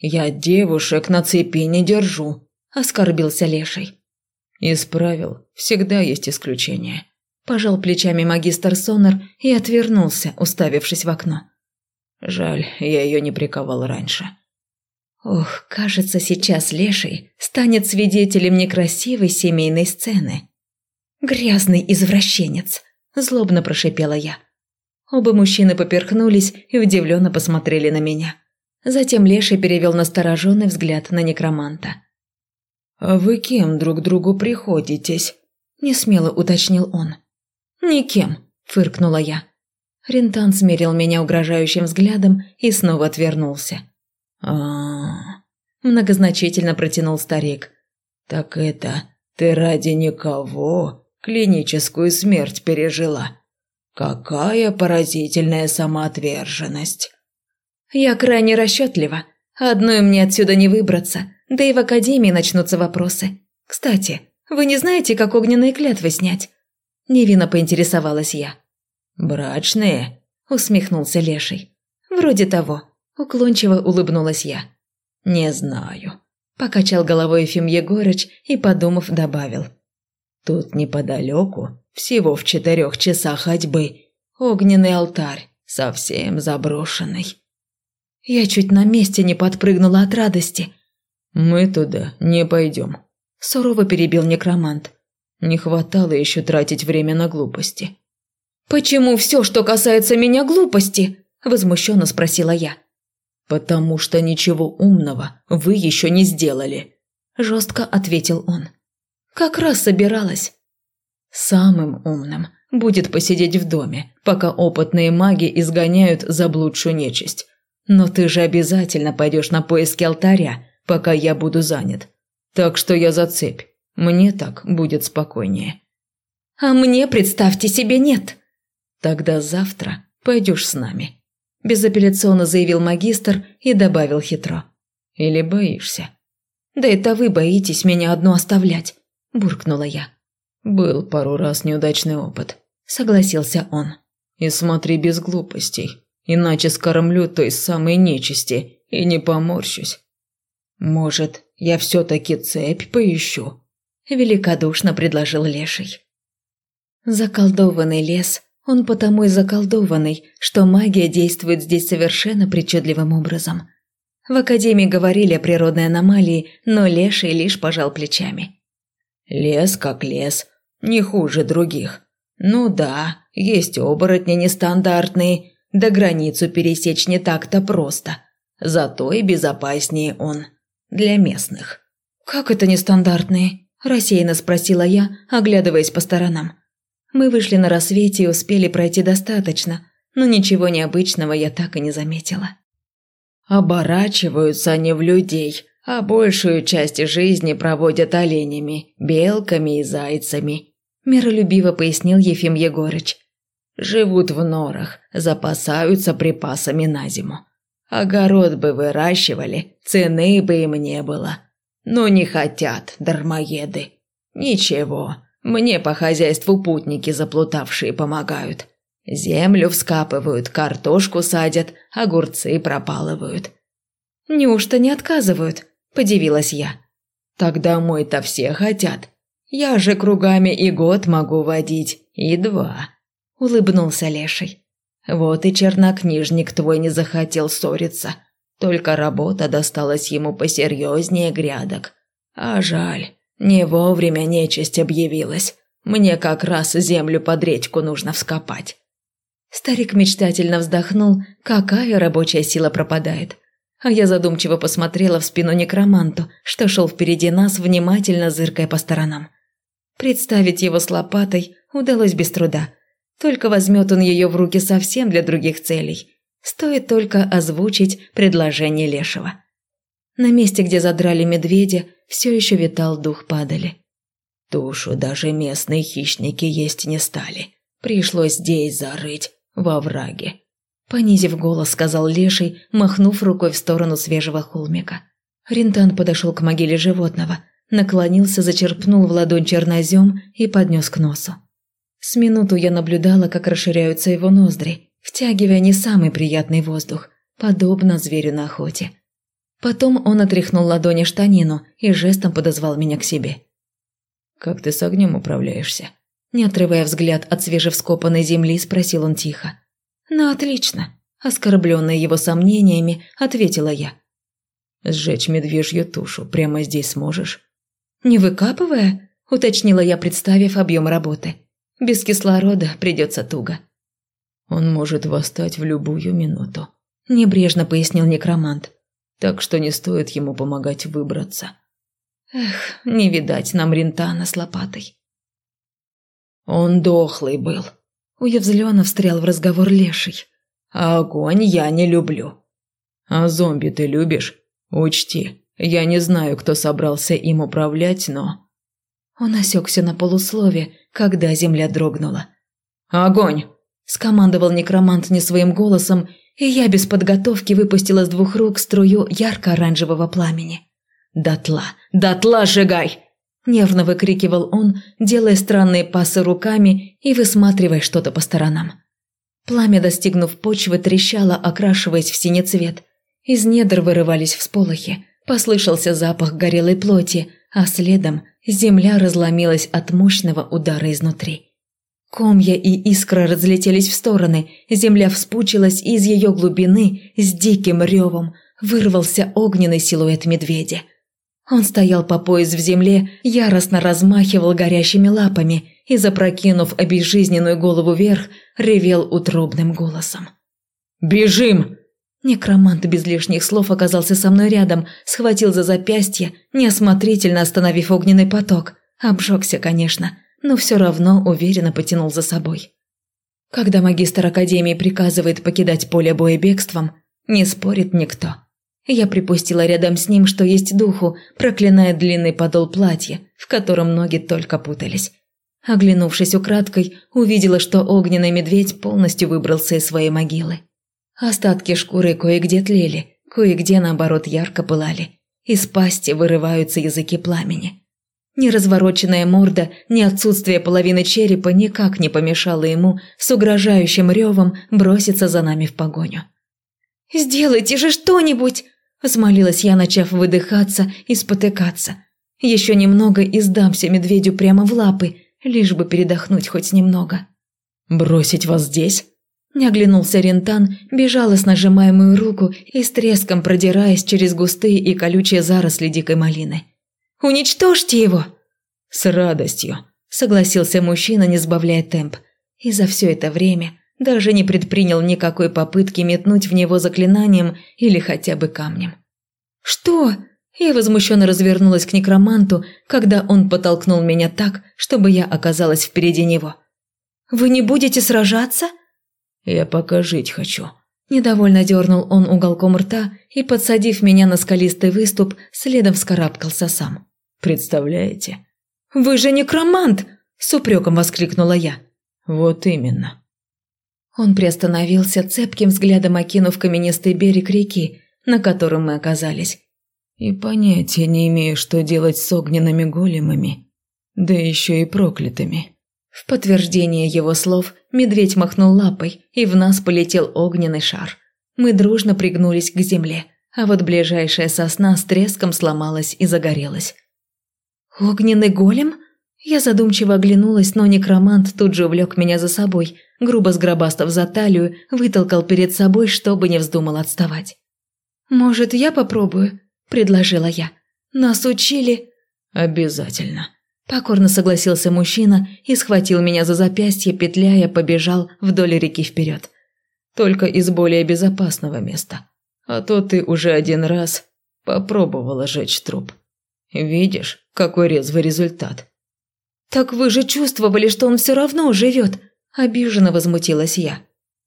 «Я девушек на цепи не держу», – оскорбился Леший. «Исправил. Всегда есть исключения». Пожал плечами магистр Сонор и отвернулся, уставившись в окно. Жаль, я ее не приковал раньше. Ох, кажется, сейчас Леший станет свидетелем некрасивой семейной сцены. «Грязный извращенец!» – злобно прошипела я. Оба мужчины поперхнулись и удивленно посмотрели на меня. Затем Леший перевел настороженный взгляд на некроманта. «А вы кем друг другу приходитесь?» – несмело уточнил он. «Никем», – фыркнула я. Рентан смерил меня угрожающим взглядом и снова отвернулся. а, многозначительно протянул старик. «Так это ты ради никого клиническую смерть пережила? Какая поразительная самоотверженность!» «Я крайне расчетлива. Одной мне отсюда не выбраться, да и в академии начнутся вопросы. Кстати, вы не знаете, как огненные клятвы снять?» Невинно поинтересовалась я. «Брачные?» – усмехнулся Леший. «Вроде того», – уклончиво улыбнулась я. «Не знаю», – покачал головой Ефим Егорыч и, подумав, добавил. «Тут неподалеку, всего в четырех часах ходьбы, огненный алтарь, совсем заброшенный». Я чуть на месте не подпрыгнула от радости. «Мы туда не пойдем», – сурово перебил некромант. «Не хватало еще тратить время на глупости». «Почему все, что касается меня, глупости?» – возмущенно спросила я. «Потому что ничего умного вы еще не сделали», – жестко ответил он. «Как раз собиралась». «Самым умным будет посидеть в доме, пока опытные маги изгоняют заблудшую нечисть. Но ты же обязательно пойдешь на поиски алтаря, пока я буду занят. Так что я за цепь. Мне так будет спокойнее». «А мне, представьте себе, нет», «Тогда завтра пойдешь с нами», – безапелляционно заявил магистр и добавил хитро. «Или боишься?» «Да это вы боитесь меня одну оставлять», – буркнула я. «Был пару раз неудачный опыт», – согласился он. «И смотри без глупостей, иначе скормлю той самой нечисти и не поморщусь». «Может, я все-таки цепь поищу?» – великодушно предложил Леший. Заколдованный лес он потому и заколдованный, что магия действует здесь совершенно причудливым образом. В академии говорили о природной аномалии, но Леший лишь пожал плечами. «Лес как лес, не хуже других. Ну да, есть оборотни нестандартные, да границу пересечь не так-то просто. Зато и безопаснее он. Для местных». «Как это нестандартные?» – рассеянно спросила я, оглядываясь по сторонам. Мы вышли на рассвете и успели пройти достаточно, но ничего необычного я так и не заметила. Оборачиваются они в людей, а большую часть жизни проводят оленями, белками и зайцами, миролюбиво пояснил Ефим Егорыч. Живут в норах, запасаются припасами на зиму. Огород бы выращивали, цены бы им не было. Но не хотят дармоеды. Ничего, мне по хозяйству путники заплутавшие помогают. Землю вскапывают, картошку садят, огурцы пропалывают. Неужто не отказывают? Подивилась я. Тогда мой-то все хотят. Я же кругами и год могу водить, и два. Улыбнулся Леший. Вот и чернокнижник твой не захотел ссориться. Только работа досталась ему посерьезнее грядок. А жаль. Не вовремя нечисть объявилась. Мне как раз землю под речку нужно вскопать. Старик мечтательно вздохнул, какая рабочая сила пропадает. А я задумчиво посмотрела в спину некроманту, что шел впереди нас, внимательно зыркая по сторонам. Представить его с лопатой удалось без труда. Только возьмет он ее в руки совсем для других целей. Стоит только озвучить предложение Лешего. На месте, где задрали медведя, все еще витал дух падали. Тушу даже местные хищники есть не стали. Пришлось здесь зарыть, во враге. Понизив голос, сказал Леший, махнув рукой в сторону свежего холмика. Ринтан подошел к могиле животного, наклонился, зачерпнул в ладонь чернозем и поднес к носу. С минуту я наблюдала, как расширяются его ноздри, втягивая не самый приятный воздух, подобно зверю на охоте. Потом он отряхнул ладони штанину и жестом подозвал меня к себе. «Как ты с огнем управляешься?» Не отрывая взгляд от свежевскопанной земли, спросил он тихо. «Ну, отлично», – оскорбленная его сомнениями, ответила я. Сжечь медвежью тушу прямо здесь сможешь?» «Не выкапывая?» – уточнила я, представив объем работы. «Без кислорода придется туго». «Он может восстать в любую минуту», – небрежно пояснил некромант. «Так что не стоит ему помогать выбраться». «Эх, не видать нам Рентана с лопатой». «Он дохлый был», – уязвленно встрял в разговор леший. «А огонь я не люблю». «А зомби ты любишь? Учти, я не знаю, кто собрался им управлять, но...» Он осекся на полуслове, когда земля дрогнула. «Огонь!» – скомандовал некромант не своим голосом, и я без подготовки выпустила с двух рук струю ярко-оранжевого пламени. «Дотла! Дотла сжигай!» – нервно выкрикивал он, делая странные пасы руками и высматривая что-то по сторонам. Пламя, достигнув почвы, трещало, окрашиваясь в синий цвет. Из недр вырывались всполохи. Послышался запах горелой плоти, а следом земля разломилась от мощного удара изнутри. Комья и искры разлетелись в стороны, земля вспучилась, и из ее глубины с диким ревом вырвался огненный силуэт медведя. Он стоял по пояс в земле, яростно размахивал горящими лапами и, запрокинув обезжизненную голову вверх, ревел утробным голосом. «Бежим!» Некромант без лишних слов оказался со мной рядом, схватил за запястье, неосмотрительно остановив огненный поток. Обжегся, конечно, но все равно уверенно потянул за собой. Когда магистр Академии приказывает покидать поле боя бегством, не спорит никто. Я припустила рядом с ним, что есть духу, проклиная длинный подол платья, в котором ноги только путались. Оглянувшись украдкой, увидела, что огненный медведь полностью выбрался из своей могилы. Остатки шкуры кое-где тлели, кое-где, наоборот, ярко пылали. Из пасти вырываются языки пламени. Ни развороченная морда, ни отсутствие половины черепа никак не помешало ему с угрожающим ревом броситься за нами в погоню. «Сделайте же что-нибудь!» – взмолилась я, начав выдыхаться и спотыкаться. «Еще немного и сдамся медведю прямо в лапы, лишь бы передохнуть хоть немного». «Бросить вас здесь?» Не оглянулся Рентан, безжалостно сжимая мою руку и с треском продираясь через густые и колючие заросли дикой малины. «Уничтожьте его!» «С радостью», – согласился мужчина, не сбавляя темп. И за все это время даже не предпринял никакой попытки метнуть в него заклинанием или хотя бы камнем. «Что?» Я возмущенно развернулась к некроманту, когда он подтолкнул меня так, чтобы я оказалась впереди него. «Вы не будете сражаться?» Я пока жить хочу». Недовольно дернул он уголком рта и, подсадив меня на скалистый выступ, следом вскарабкался сам. «Представляете?» «Вы же некромант!» – с упреком воскликнула я. «Вот именно». Он приостановился, цепким взглядом окинув каменистый берег реки, на котором мы оказались. «И понятия не имею, что делать с огненными големами, да еще и проклятыми». В подтверждение его слов медведь махнул лапой, и в нас полетел огненный шар. Мы дружно пригнулись к земле, а вот ближайшая сосна с треском сломалась и загорелась. «Огненный голем?» Я задумчиво оглянулась, но некромант тут же увлек меня за собой, грубо сгробастав за талию, вытолкал перед собой, чтобы не вздумал отставать. «Может, я попробую?» – предложила я. «Нас учили...» «Обязательно», Покорно согласился мужчина и схватил меня за запястье, петляя, побежал вдоль реки вперед. Только из более безопасного места. А то ты уже один раз попробовала жечь труп. Видишь, какой резвый результат. «Так вы же чувствовали, что он все равно живет!» – обиженно возмутилась я.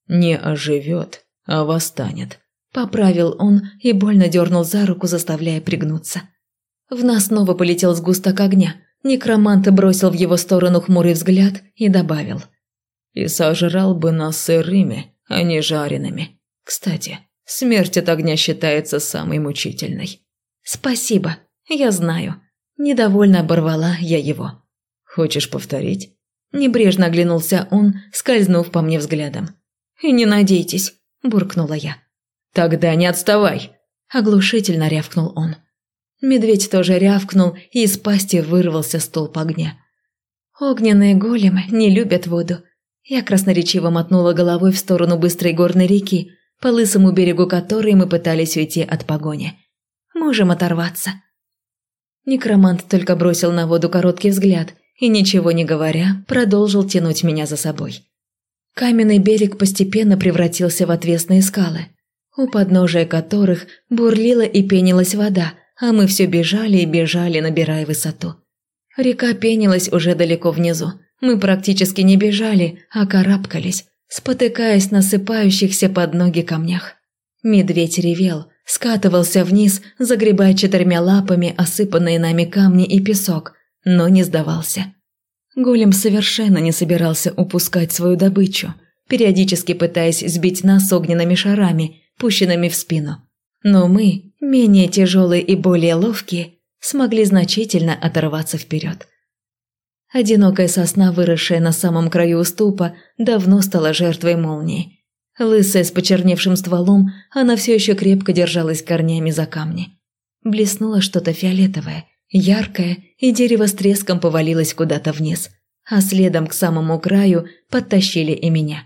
«Не оживет, а восстанет», – поправил он и больно дернул за руку, заставляя пригнуться. В нас снова полетел сгусток огня – Некромант бросил в его сторону хмурый взгляд и добавил. «И сожрал бы нас сырыми, а не жареными. Кстати, смерть от огня считается самой мучительной». «Спасибо, я знаю». Недовольно оборвала я его. «Хочешь повторить?» Небрежно оглянулся он, скользнув по мне взглядом. «И не надейтесь», – буркнула я. «Тогда не отставай!» – оглушительно рявкнул он. Медведь тоже рявкнул, и из пасти вырвался столб огня. Огненные големы не любят воду. Я красноречиво мотнула головой в сторону быстрой горной реки, по лысому берегу которой мы пытались уйти от погони. можем оторваться». Некромант только бросил на воду короткий взгляд и, ничего не говоря, продолжил тянуть меня за собой. Каменный берег постепенно превратился в отвесные скалы, у подножия которых бурлила и пенилась вода, а мы все бежали и бежали, набирая высоту. Река пенилась уже далеко внизу. Мы практически не бежали, а карабкались, спотыкаясь на сыпающихся под ноги камнях. Медведь ревел, скатывался вниз, загребая четырьмя лапами осыпанные нами камни и песок, но не сдавался. Голем совершенно не собирался упускать свою добычу, периодически пытаясь сбить нас огненными шарами, пущенными в спину. Но мы, менее тяжелые и более ловкие, смогли значительно оторваться вперед. Одинокая сосна, выросшая на самом краю уступа, давно стала жертвой молнии. Лысая с почерневшим стволом, она все еще крепко держалась корнями за камни. Блеснуло что-то фиолетовое, яркое, и дерево с треском повалилось куда-то вниз, а следом к самому краю подтащили и меня.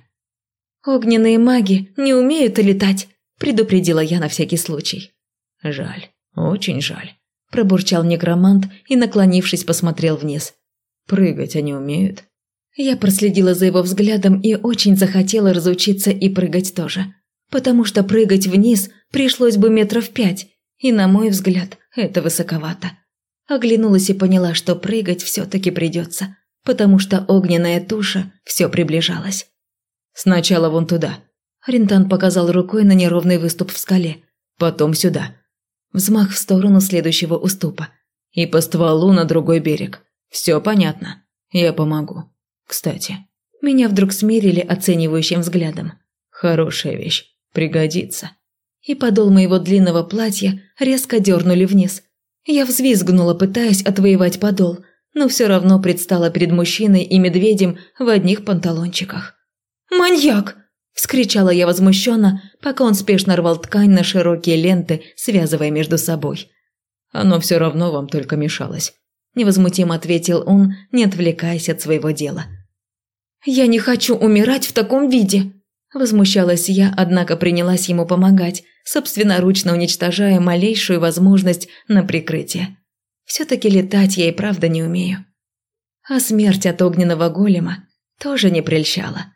«Огненные маги не умеют летать», – предупредила я на всякий случай. «Жаль, очень жаль», – пробурчал некромант и, наклонившись, посмотрел вниз. «Прыгать они умеют?» Я проследила за его взглядом и очень захотела разучиться и прыгать тоже. Потому что прыгать вниз пришлось бы метров пять, и, на мой взгляд, это высоковато. Оглянулась и поняла, что прыгать все-таки придется, потому что огненная туша все приближалась. «Сначала вон туда». Рентан показал рукой на неровный выступ в скале. «Потом сюда». Взмах в сторону следующего уступа. «И по стволу на другой берег. Все понятно. Я помогу». Кстати, меня вдруг смирили оценивающим взглядом. Хорошая вещь, пригодится. И подол моего длинного платья резко дернули вниз. Я взвизгнула, пытаясь отвоевать подол, но все равно предстала перед мужчиной и медведем в одних панталончиках. «Маньяк!» – вскричала я возмущенно, пока он спешно рвал ткань на широкие ленты, связывая между собой. «Оно все равно вам только мешалось», – невозмутимо ответил он, не отвлекаясь от своего дела – «Я не хочу умирать в таком виде!» Возмущалась я, однако принялась ему помогать, собственноручно уничтожая малейшую возможность на прикрытие. Все-таки летать я и правда не умею. А смерть от огненного голема тоже не прельщала.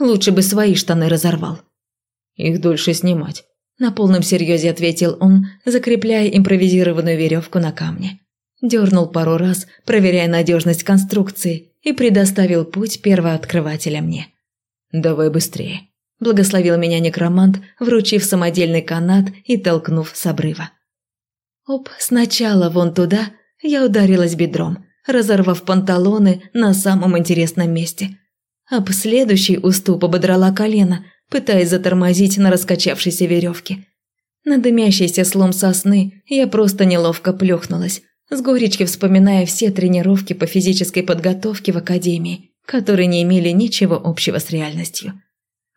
Лучше бы свои штаны разорвал. Их дольше снимать. На полном серьезе ответил он, закрепляя импровизированную веревку на камне. Дернул пару раз, проверяя надежность конструкции, и предоставил путь первооткрывателя мне. «Давай быстрее», – благословил меня некромант, вручив самодельный канат и толкнув с обрыва. Оп, сначала вон туда я ударилась бедром, разорвав панталоны на самом интересном месте. Об следующий уступ ободрала колено, пытаясь затормозить на раскачавшейся веревке. На дымящийся слом сосны я просто неловко плюхнулась, с горечью вспоминая все тренировки по физической подготовке в академии, которые не имели ничего общего с реальностью.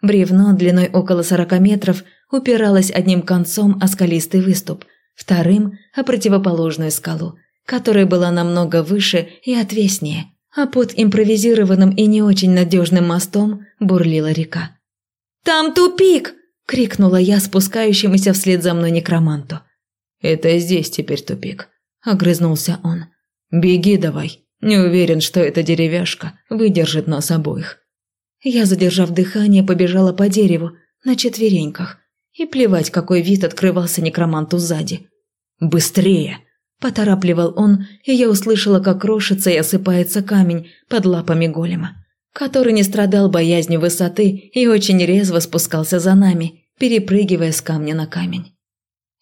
Бревно длиной около 40 метров упиралось одним концом о скалистый выступ, вторым – о противоположную скалу, которая была намного выше и отвеснее, а под импровизированным и не очень надежным мостом бурлила река. «Там тупик!» – крикнула я спускающемуся вслед за мной некроманту. «Это здесь теперь тупик», – огрызнулся он. «Беги давай. Не уверен, что эта деревяшка выдержит нас обоих». Я, задержав дыхание, побежала по дереву, на четвереньках. И плевать, какой вид открывался некроманту сзади. «Быстрее!» – поторапливал он, и я услышала, как крошится и осыпается камень под лапами голема, который не страдал боязнью высоты и очень резво спускался за нами, перепрыгивая с камня на камень.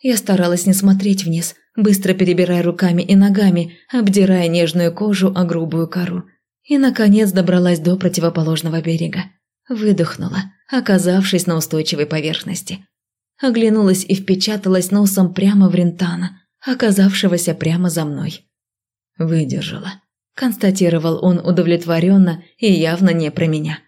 Я старалась не смотреть вниз, быстро перебирая руками и ногами, обдирая нежную кожу о грубую кору. И, наконец, добралась до противоположного берега. Выдохнула, оказавшись на устойчивой поверхности. Оглянулась и впечаталась носом прямо в Рентана, оказавшегося прямо за мной. «Выдержала», – констатировал он удовлетворенно и явно не про меня.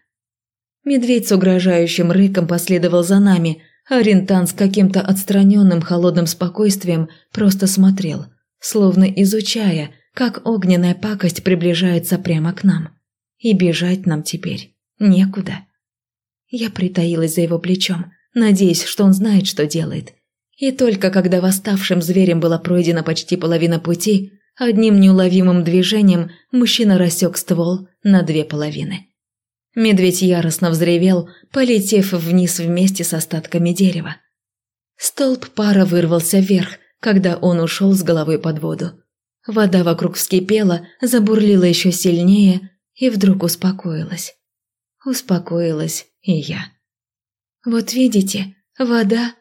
Медведь с угрожающим рыком последовал за нами – а Рентан с каким-то отстраненным холодным спокойствием просто смотрел, словно изучая, как огненная пакость приближается прямо к нам. И бежать нам теперь некуда. Я притаилась за его плечом, надеясь, что он знает, что делает. И только когда восставшим зверем была пройдена почти половина пути, одним неуловимым движением мужчина рассек ствол на две половины. Медведь яростно взревел, полетев вниз вместе с остатками дерева. Столб пара вырвался вверх, когда он ушел с головой под воду. Вода вокруг вскипела, забурлила еще сильнее и вдруг успокоилась. Успокоилась и я. «Вот видите, вода...»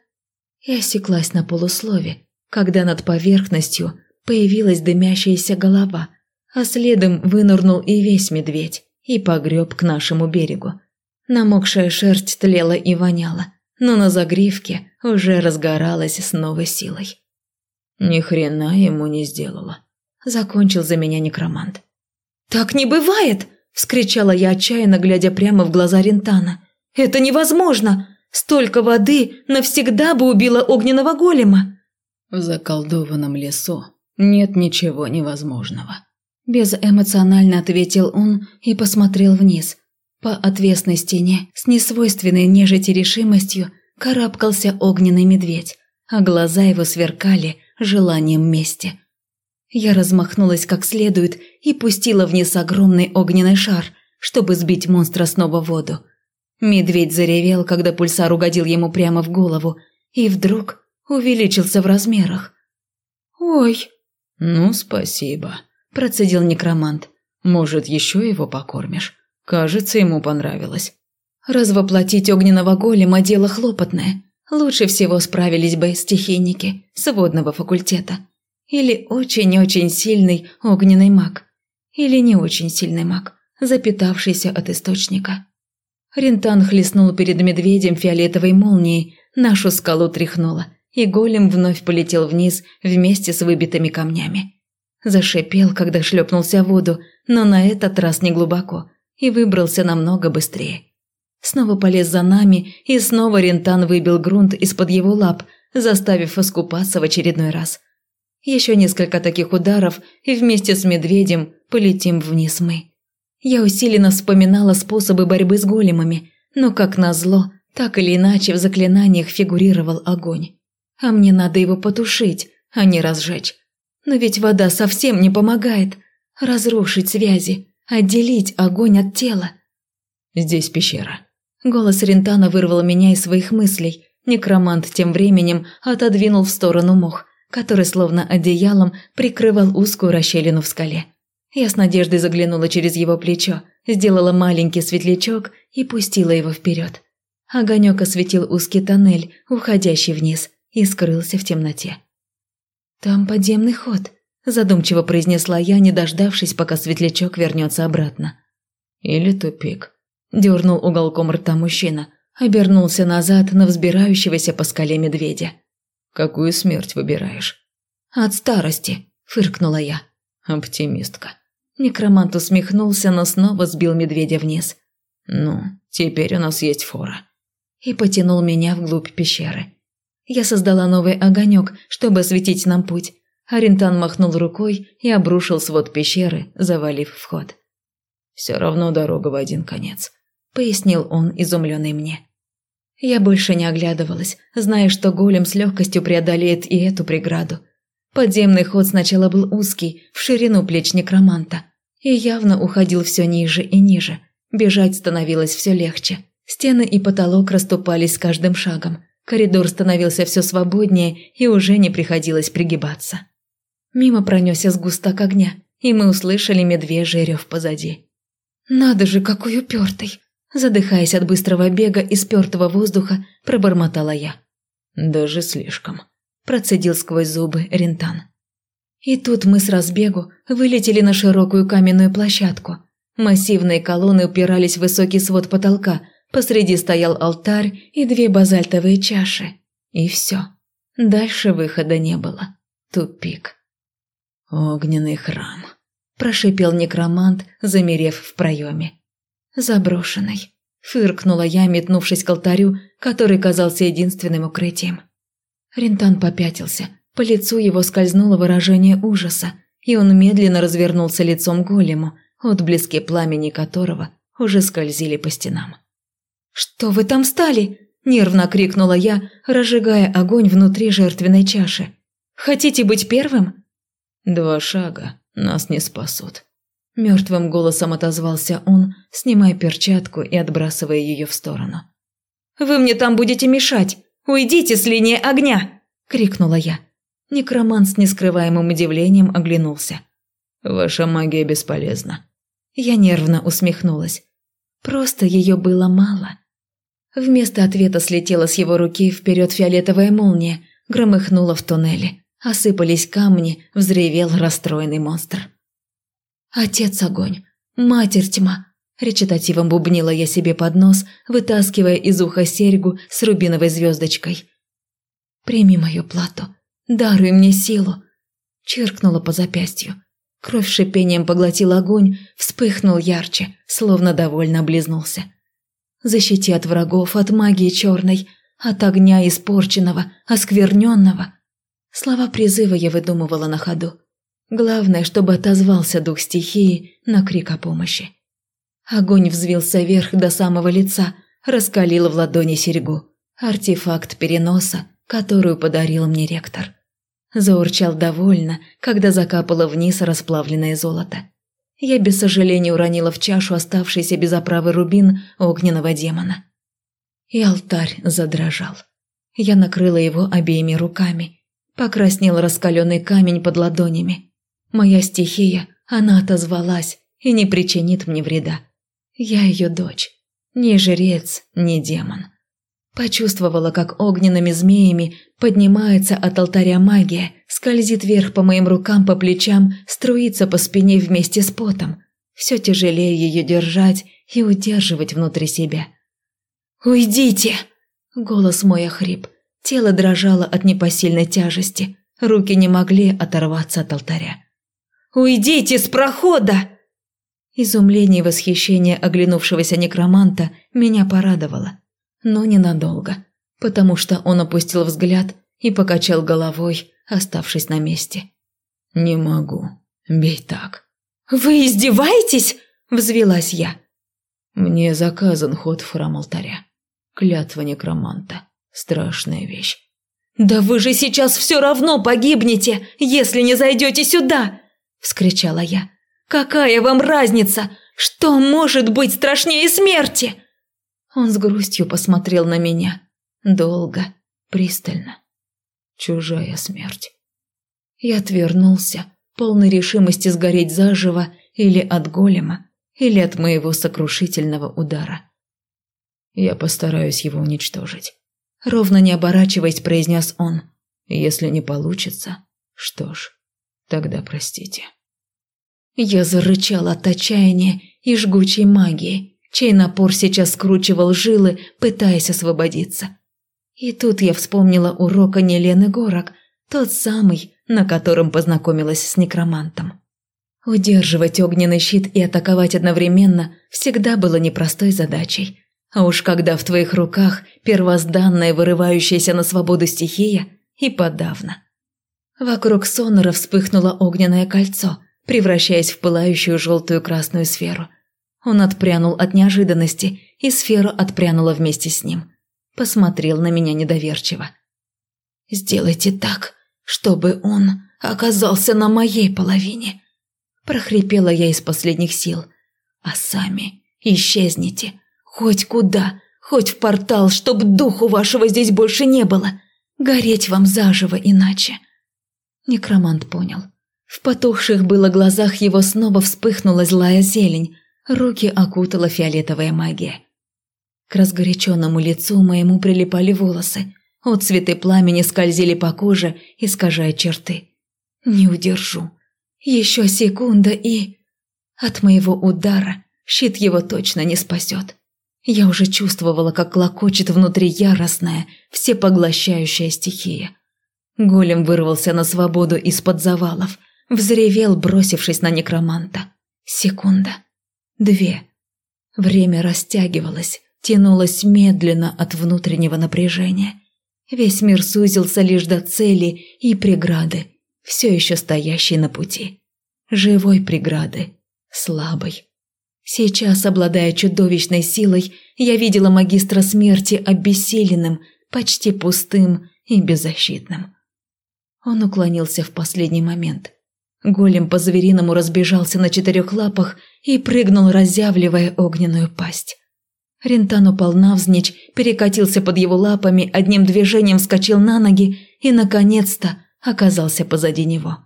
И осеклась на полуслове, когда над поверхностью появилась дымящаяся голова, а следом вынырнул и весь медведь и погреб к нашему берегу. Намокшая шерсть тлела и воняла, но на загривке уже разгоралась с новой силой. Ни хрена ему не сделала. Закончил за меня некромант. «Так не бывает!» – вскричала я отчаянно, глядя прямо в глаза Рентана. «Это невозможно! Столько воды навсегда бы убило огненного голема!» В заколдованном лесу нет ничего невозможного. Безэмоционально ответил он и посмотрел вниз. По отвесной стене с несвойственной нежити решимостью карабкался огненный медведь, а глаза его сверкали желанием мести. Я размахнулась как следует и пустила вниз огромный огненный шар, чтобы сбить монстра снова в воду. Медведь заревел, когда пульсар угодил ему прямо в голову, и вдруг увеличился в размерах. «Ой!» «Ну, спасибо», – процедил некромант. «Может, еще его покормишь? Кажется, ему понравилось». Развоплотить огненного голема – дело хлопотное. Лучше всего справились бы стихийники с водного факультета. Или очень-очень сильный огненный маг. Или не очень сильный маг, запитавшийся от источника. Рентан хлестнул перед медведем фиолетовой молнией, нашу скалу тряхнула, и голем вновь полетел вниз вместе с выбитыми камнями. Зашипел, когда шлепнулся в воду, но на этот раз не глубоко, и выбрался намного быстрее. Снова полез за нами, и снова Рентан выбил грунт из-под его лап, заставив искупаться в очередной раз. Еще несколько таких ударов, и вместе с медведем полетим вниз мы. Я усиленно вспоминала способы борьбы с големами, но, как назло, так или иначе в заклинаниях фигурировал огонь. А мне надо его потушить, а не разжечь. Но ведь вода совсем не помогает. Разрушить связи, отделить огонь от тела. Здесь пещера. Голос Рентана вырвал меня из своих мыслей. Некромант тем временем отодвинул в сторону мох, который словно одеялом прикрывал узкую расщелину в скале. Я с надеждой заглянула через его плечо, сделала маленький светлячок и пустила его вперед. Огонек осветил узкий тоннель, уходящий вниз, и скрылся в темноте. «Там подземный ход», – задумчиво произнесла я, не дождавшись, пока светлячок вернется обратно. «Или тупик», – дернул уголком рта мужчина, обернулся назад на взбирающегося по скале медведя. «Какую смерть выбираешь?» «От старости», – фыркнула я. «Оптимистка». Некромант усмехнулся, но снова сбил медведя вниз. «Ну, теперь у нас есть фора». И потянул меня вглубь пещеры. Я создала новый огонек, чтобы осветить нам путь. Арентан махнул рукой и обрушил свод пещеры, завалив вход. «Все равно дорога в один конец», — пояснил он, изумленный мне. Я больше не оглядывалась, зная, что голем с легкостью преодолеет и эту преграду. Подземный ход сначала был узкий, в ширину плеч некроманта, и явно уходил все ниже и ниже. Бежать становилось все легче. Стены и потолок расступались с каждым шагом. Коридор становился все свободнее, и уже не приходилось пригибаться. Мимо пронесся сгусток огня, и мы услышали медвежий рев позади. «Надо же, какой упертый!» Задыхаясь от быстрого бега и спертого воздуха, пробормотала я. «Даже слишком», – процедил сквозь зубы Рентан. И тут мы с разбегу вылетели на широкую каменную площадку. Массивные колонны упирались в высокий свод потолка, посреди стоял алтарь и две базальтовые чаши. И все. Дальше выхода не было. Тупик. «Огненный храм», – прошипел некромант, замерев в проеме. «Заброшенный», – фыркнула я, метнувшись к алтарю, который казался единственным укрытием. Рентан попятился – по лицу его скользнуло выражение ужаса, и он медленно развернулся лицом к голему, отблески пламени которого уже скользили по стенам. «Что вы там стали?» – нервно крикнула я, разжигая огонь внутри жертвенной чаши. «Хотите быть первым?» «Два шага нас не спасут», – мертвым голосом отозвался он, снимая перчатку и отбрасывая ее в сторону. «Вы мне там будете мешать! Уйдите с линии огня!» – крикнула я. Некромант с нескрываемым удивлением оглянулся. «Ваша магия бесполезна». Я нервно усмехнулась. Просто ее было мало. Вместо ответа слетела с его руки вперед фиолетовая молния, громыхнула в туннеле. Осыпались камни, взревел расстроенный монстр. «Отец огонь! Матерь тьма!» Речитативом бубнила я себе под нос, вытаскивая из уха серьгу с рубиновой звездочкой. «Прими мою плату, даруй мне силу!» Чиркнула по запястью. Кровь шипением поглотил огонь, вспыхнул ярче, словно довольно облизнулся. «Защити от врагов, от магии черной, от огня испорченного, оскверненного!» Слова призыва я выдумывала на ходу. Главное, чтобы отозвался дух стихии на крик о помощи. Огонь взвился вверх до самого лица, раскалил в ладони серьгу. Артефакт переноса, которую подарил мне ректор. Заурчал довольно, когда закапало вниз расплавленное золото. Я без сожаления уронила в чашу оставшийся без оправы рубин огненного демона. И алтарь задрожал. Я накрыла его обеими руками. Покраснел раскаленный камень под ладонями. Моя стихия, она отозвалась и не причинит мне вреда. Я ее дочь. Ни жрец, ни демон. Почувствовала, как огненными змеями поднимается от алтаря магия, скользит вверх по моим рукам, по плечам, струится по спине вместе с потом. Все тяжелее ее держать и удерживать внутри себя. «Уйдите!» Голос мой охрип. Тело дрожало от непосильной тяжести. Руки не могли оторваться от алтаря. «Уйдите с прохода!» Изумление и восхищение оглянувшегося некроманта меня порадовало. Но ненадолго, потому что он опустил взгляд и покачал головой, оставшись на месте. «Не могу. Бей так». «Вы издеваетесь?» – взвелась я. «Мне заказан ход в храм алтаря. Клятва некроманта. Страшная вещь». «Да вы же сейчас все равно погибнете, если не зайдете сюда!» – вскричала я. Какая вам разница? Что может быть страшнее смерти?» Он с грустью посмотрел на меня. Долго, пристально. Чужая смерть. Я отвернулся, полной решимости сгореть заживо или от голема, или от моего сокрушительного удара. «Я постараюсь его уничтожить», — ровно не оборачиваясь, произнес он. «Если не получится, что ж, тогда простите». Я зарычала от отчаяния и жгучей магии, чей напор сейчас скручивал жилы, пытаясь освободиться. И тут я вспомнила урок Нелены Горок, тот самый, на котором познакомилась с некромантом. Удерживать огненный щит и атаковать одновременно всегда было непростой задачей. А уж когда в твоих руках первозданная вырывающаяся на свободу стихия, и подавно. Вокруг Сонора вспыхнуло огненное кольцо – превращаясь в пылающую желтую красную сферу. Он отпрянул от неожиданности, и сфера отпрянула вместе с ним. Посмотрел на меня недоверчиво. «Сделайте так, чтобы он оказался на моей половине», – прохрипела я из последних сил. «А сами исчезните, хоть куда, хоть в портал, чтоб духу вашего здесь больше не было. Гореть вам заживо иначе». Некромант понял. В потухших было глазах его снова вспыхнула злая зелень, руки окутала фиолетовая магия. К разгоряченному лицу моему прилипали волосы, отцветы пламени скользили по коже, искажая черты. Не удержу. Еще секунда и... От моего удара щит его точно не спасет. Я уже чувствовала, как клокочет внутри яростная, всепоглощающая стихия. Голем вырвался на свободу из-под завалов – Взревел, бросившись на некроманта. Секунда. Две. Время растягивалось, тянулось медленно от внутреннего напряжения. Весь мир сузился лишь до цели и преграды, все еще стоящей на пути. Живой преграды, слабой. Сейчас, обладая чудовищной силой, я видела магистра смерти обессиленным, почти пустым и беззащитным. Он уклонился в последний момент. Голем по-звериному разбежался на четырех лапах и прыгнул, разъявливая огненную пасть. Рентан упал навзничь, перекатился под его лапами, одним движением вскочил на ноги и, наконец-то, оказался позади него.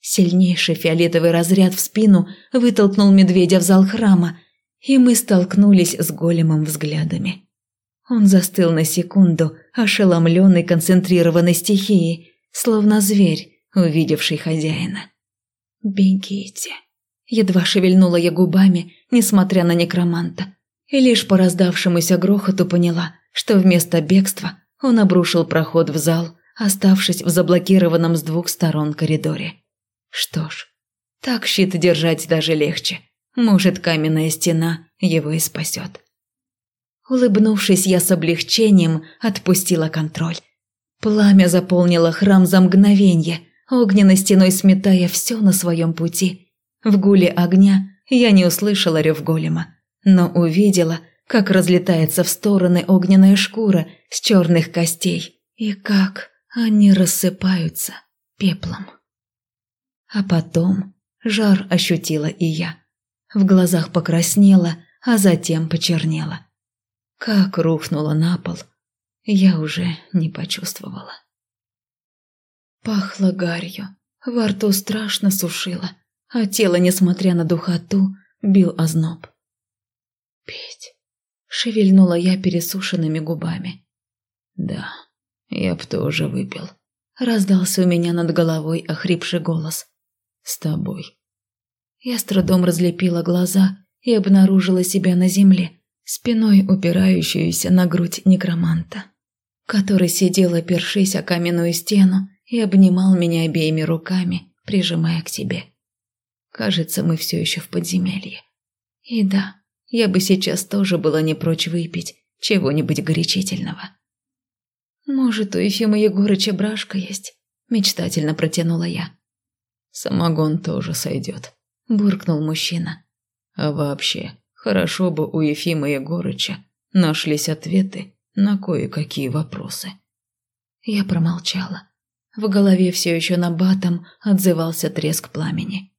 Сильнейший фиолетовый разряд в спину вытолкнул медведя в зал храма, и мы столкнулись с големом взглядами. Он застыл на секунду, ошеломленный концентрированной стихией, словно зверь, увидевший хозяина. «Бегите!» Едва шевельнула я губами, несмотря на некроманта, и лишь по раздавшемуся грохоту поняла, что вместо бегства он обрушил проход в зал, оставшись в заблокированном с двух сторон коридоре. Что ж, так щит держать даже легче. Может, каменная стена его и спасет. Улыбнувшись, я с облегчением отпустила контроль. Пламя заполнило храм за мгновенье, огненной стеной сметая все на своем пути. В гуле огня я не услышала рев голема, но увидела, как разлетается в стороны огненная шкура с черных костей и как они рассыпаются пеплом. А потом жар ощутила и я. В глазах покраснела, а затем почернела. Как рухнула на пол, я уже не почувствовала. Пахло гарью, во рту страшно сушило, а тело, несмотря на духоту, бил озноб. «Петь!» — шевельнула я пересушенными губами. «Да, я б тоже выпил», — раздался у меня над головой охрипший голос с тобой. Я с трудом разлепила глаза и обнаружила себя на земле, спиной упирающуюся на грудь некроманта, который сидел, опершись о каменную стену и обнимал меня обеими руками, прижимая к себе. Кажется, мы все еще в подземелье. И да, я бы сейчас тоже была не прочь выпить чего-нибудь горячительного. «Может, у Ефима Егорыча брашка есть?» – мечтательно протянула я. «Самогон тоже сойдет», – буркнул мужчина. «А вообще, хорошо бы у Ефима Егорыча нашлись ответы на кое-какие вопросы». Я промолчала. В голове все еще на батом отзывался треск пламени.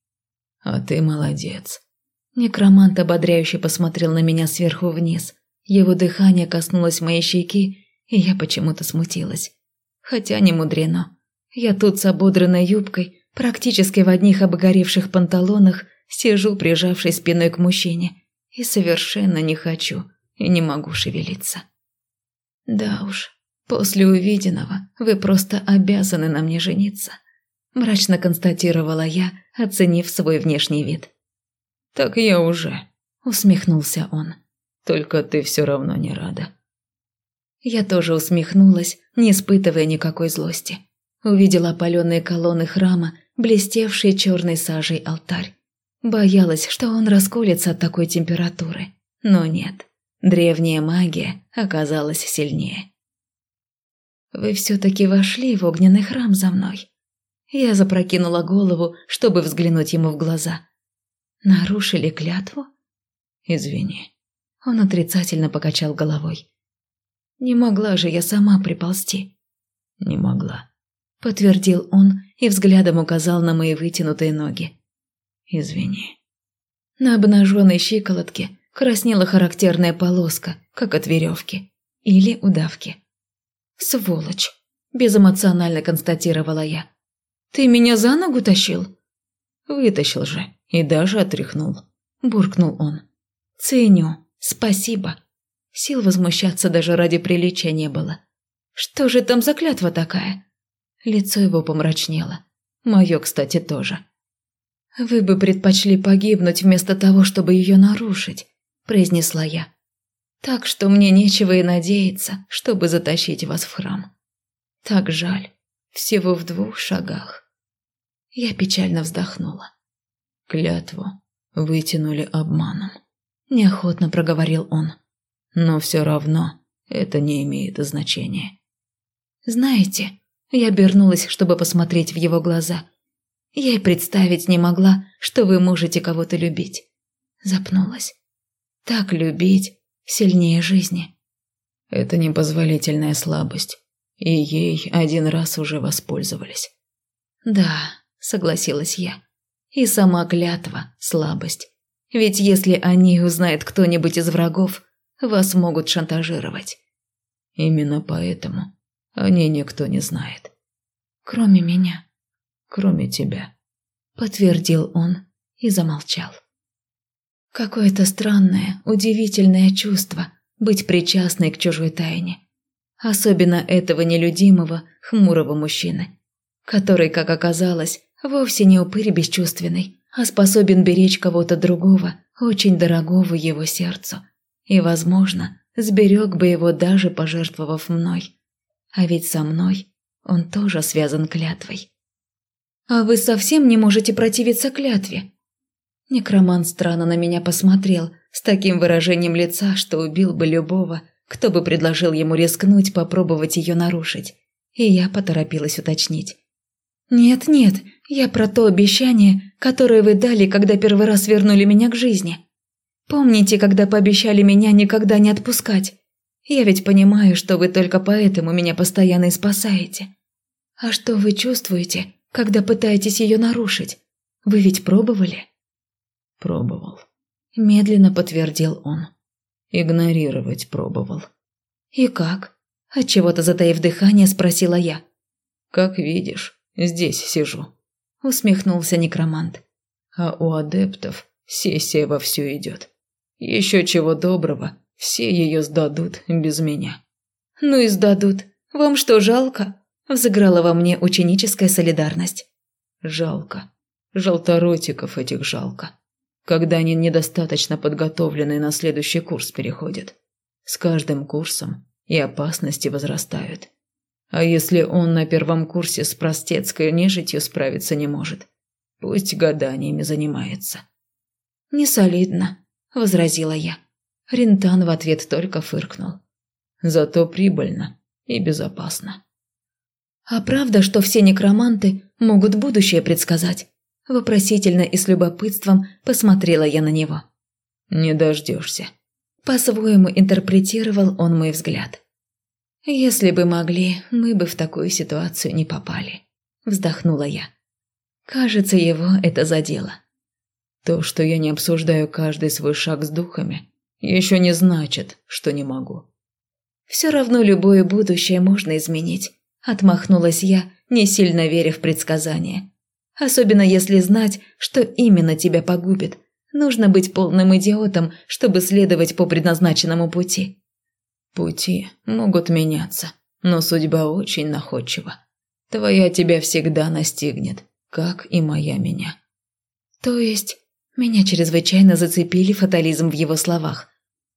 «А ты молодец». Некромант ободряюще посмотрел на меня сверху вниз. Его дыхание коснулось моей щеки, и я почему-то смутилась. Хотя не мудрено. Я тут с ободранной юбкой Практически в одних обгоревших панталонах сижу, прижавшись спиной к мужчине, и совершенно не хочу и не могу шевелиться. Да уж, после увиденного вы просто обязаны на мне жениться, мрачно констатировала я, оценив свой внешний вид. Так я уже, усмехнулся он. Только ты все равно не рада. Я тоже усмехнулась, не испытывая никакой злости. Увидела опаленные колонны храма блестевший черной сажей алтарь. Боялась, что он расколется от такой температуры. Но нет, древняя магия оказалась сильнее. «Вы все-таки вошли в огненный храм за мной?» Я запрокинула голову, чтобы взглянуть ему в глаза. «Нарушили клятву?» «Извини». Он отрицательно покачал головой. «Не могла же я сама приползти?» «Не могла» подтвердил он и взглядом указал на мои вытянутые ноги. Извини. На обнаженной щиколотке краснела характерная полоска, как от веревки или удавки. «Сволочь!» – безэмоционально констатировала я. «Ты меня за ногу тащил?» «Вытащил же и даже отряхнул», – буркнул он. «Ценю, спасибо». Сил возмущаться даже ради приличия не было. «Что же там за клятва такая?» Лицо его помрачнело. Мое, кстати, тоже. «Вы бы предпочли погибнуть вместо того, чтобы ее нарушить», – произнесла я. «Так что мне нечего и надеяться, чтобы затащить вас в храм. Так жаль. Всего в двух шагах». Я печально вздохнула. «Клятву вытянули обманом», – неохотно проговорил он. «Но все равно это не имеет значения». «Знаете, я обернулась, чтобы посмотреть в его глаза. Я и представить не могла, что вы можете кого-то любить. Запнулась. Так любить сильнее жизни. Это непозволительная слабость, и ей один раз уже воспользовались. Да, согласилась я. И сама клятва – слабость. Ведь если о ней узнает кто-нибудь из врагов, вас могут шантажировать. Именно поэтому о ней никто не знает. Кроме меня. Кроме тебя. Подтвердил он и замолчал. Какое-то странное, удивительное чувство быть причастной к чужой тайне. Особенно этого нелюдимого, хмурого мужчины, который, как оказалось, вовсе не упырь бесчувственный, а способен беречь кого-то другого, очень дорогого его сердцу. И, возможно, сберег бы его даже пожертвовав мной. А ведь со мной он тоже связан клятвой. «А вы совсем не можете противиться клятве?» Некромант странно на меня посмотрел, с таким выражением лица, что убил бы любого, кто бы предложил ему рискнуть попробовать ее нарушить. И я поторопилась уточнить. «Нет-нет, я про то обещание, которое вы дали, когда первый раз вернули меня к жизни. Помните, когда пообещали меня никогда не отпускать? Я ведь понимаю, что вы только поэтому меня постоянно и спасаете. А что вы чувствуете, когда пытаетесь ее нарушить? Вы ведь пробовали?» «Пробовал», – медленно подтвердил он. «Игнорировать пробовал». «И как?» – отчего-то затаив дыхание, спросила я. «Как видишь, здесь сижу», – усмехнулся некромант. «А у адептов сессия вовсю идет. Еще чего доброго, все ее сдадут без меня. Ну и сдадут. Вам что, жалко? Взыграла во мне ученическая солидарность. Жалко. Желторотиков этих жалко. Когда они недостаточно подготовленные на следующий курс переходят. С каждым курсом и опасности возрастают. А если он на первом курсе с простецкой нежитью справиться не может, пусть гаданиями занимается. «Не солидно», – возразила я. Рентан в ответ только фыркнул. «Зато прибыльно и безопасно». «А правда, что все некроманты могут будущее предсказать?» Вопросительно и с любопытством посмотрела я на него. «Не дождешься». По-своему интерпретировал он мой взгляд. «Если бы могли, мы бы в такую ситуацию не попали», – вздохнула я. Кажется, его это задело. То, что я не обсуждаю каждый свой шаг с духами, еще не значит, что не могу. Все равно любое будущее можно изменить, отмахнулась я, не сильно веря в предсказания. Особенно если знать, что именно тебя погубит. Нужно быть полным идиотом, чтобы следовать по предназначенному пути. Пути могут меняться, но судьба очень находчива. Твоя тебя всегда настигнет, как и моя меня. То есть меня чрезвычайно зацепили фатализм в его словах.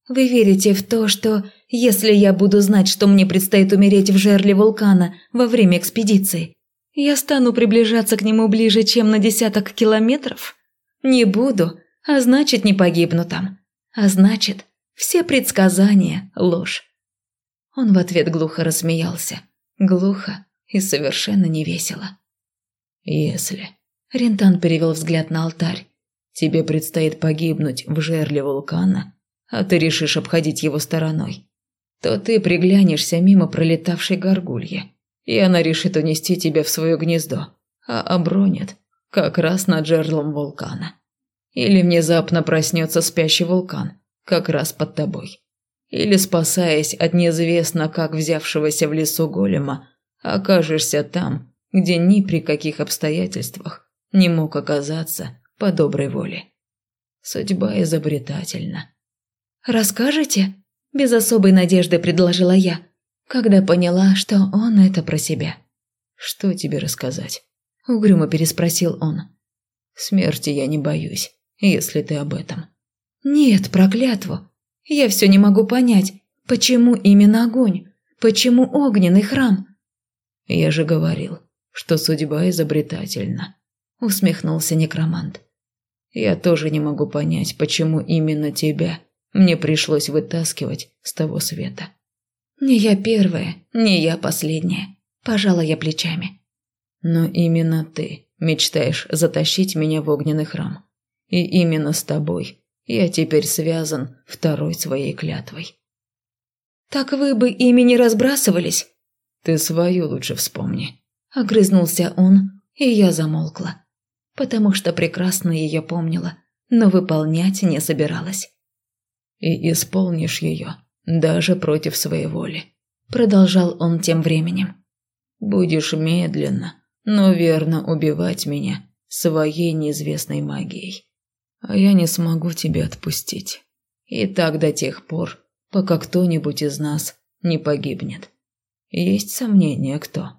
«Вы верите в то, что, если я буду знать, что мне предстоит умереть в жерле вулкана во время экспедиции, я стану приближаться к нему ближе, чем на десяток километров? Не буду, а значит, не погибну там. А значит, все предсказания – ложь». Он в ответ глухо рассмеялся. Глухо и совершенно невесело. «Если...» Рентан перевел взгляд на алтарь. Тебе предстоит погибнуть в жерле вулкана, а ты решишь обходить его стороной, то ты приглянешься мимо пролетавшей горгульи, и она решит унести тебя в свое гнездо, а обронит как раз над жерлом вулкана. Или внезапно проснется спящий вулкан, как раз под тобой. Или, спасаясь от неизвестно как взявшегося в лесу голема, окажешься там, где ни при каких обстоятельствах не мог оказаться по доброй воле. Судьба изобретательна. «Расскажете?» – без особой надежды предложила я, когда поняла, что он это про себя. «Что тебе рассказать?» – угрюмо переспросил он. «Смерти я не боюсь, если ты об этом». «Нет, проклятву. Я все не могу понять, почему именно огонь? Почему огненный храм?» «Я же говорил, что судьба изобретательна», – усмехнулся некромант. Я тоже не могу понять, почему именно тебя мне пришлось вытаскивать с того света. Не я первая, не я последняя. Пожала я плечами. Но именно ты мечтаешь затащить меня в огненный храм. И именно с тобой Я теперь связан второй своей клятвой. Так вы бы ими не разбрасывались? Ты свою лучше вспомни. Огрызнулся он, и я замолкла, потому что прекрасно ее помнила, но выполнять не собиралась. И исполнишь ее, даже против своей воли. Продолжал он тем временем. Будешь медленно, но верно убивать меня своей неизвестной магией. А я не смогу тебя отпустить. И так до тех пор, пока кто-нибудь из нас не погибнет. Есть сомнения, кто?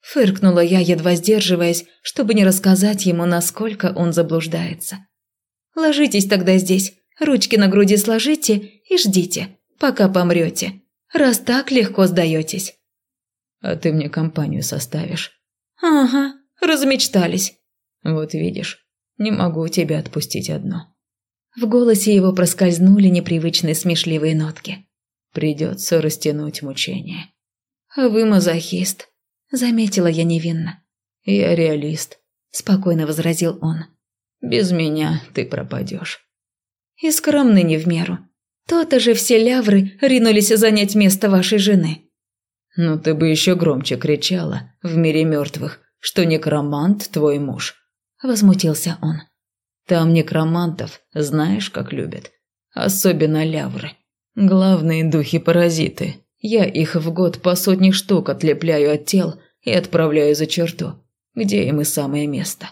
Фыркнула я, едва сдерживаясь, чтобы не рассказать ему, насколько он заблуждается. Ложитесь тогда здесь, ручки на груди сложите и ждите, пока помрете, раз так легко сдаетесь. А ты мне компанию составишь. Ага, размечтались. Вот видишь, не могу тебя отпустить одно. В голосе его проскользнули непривычные смешливые нотки. Придется растянуть мучение. А вы мазохист, заметила я невинно. Я реалист, спокойно возразил он. Без меня ты пропадешь. И скромный не в меру. То-то же все лявры ринулись занять место вашей жены. Ну ты бы еще громче кричала в мире мертвых, что некромант твой муж. Возмутился он. Там некромантов знаешь, как любят. Особенно лявры. Главные духи-паразиты. Я их в год по сотни штук отлепляю от тел и отправляю за черту, где им и самое место.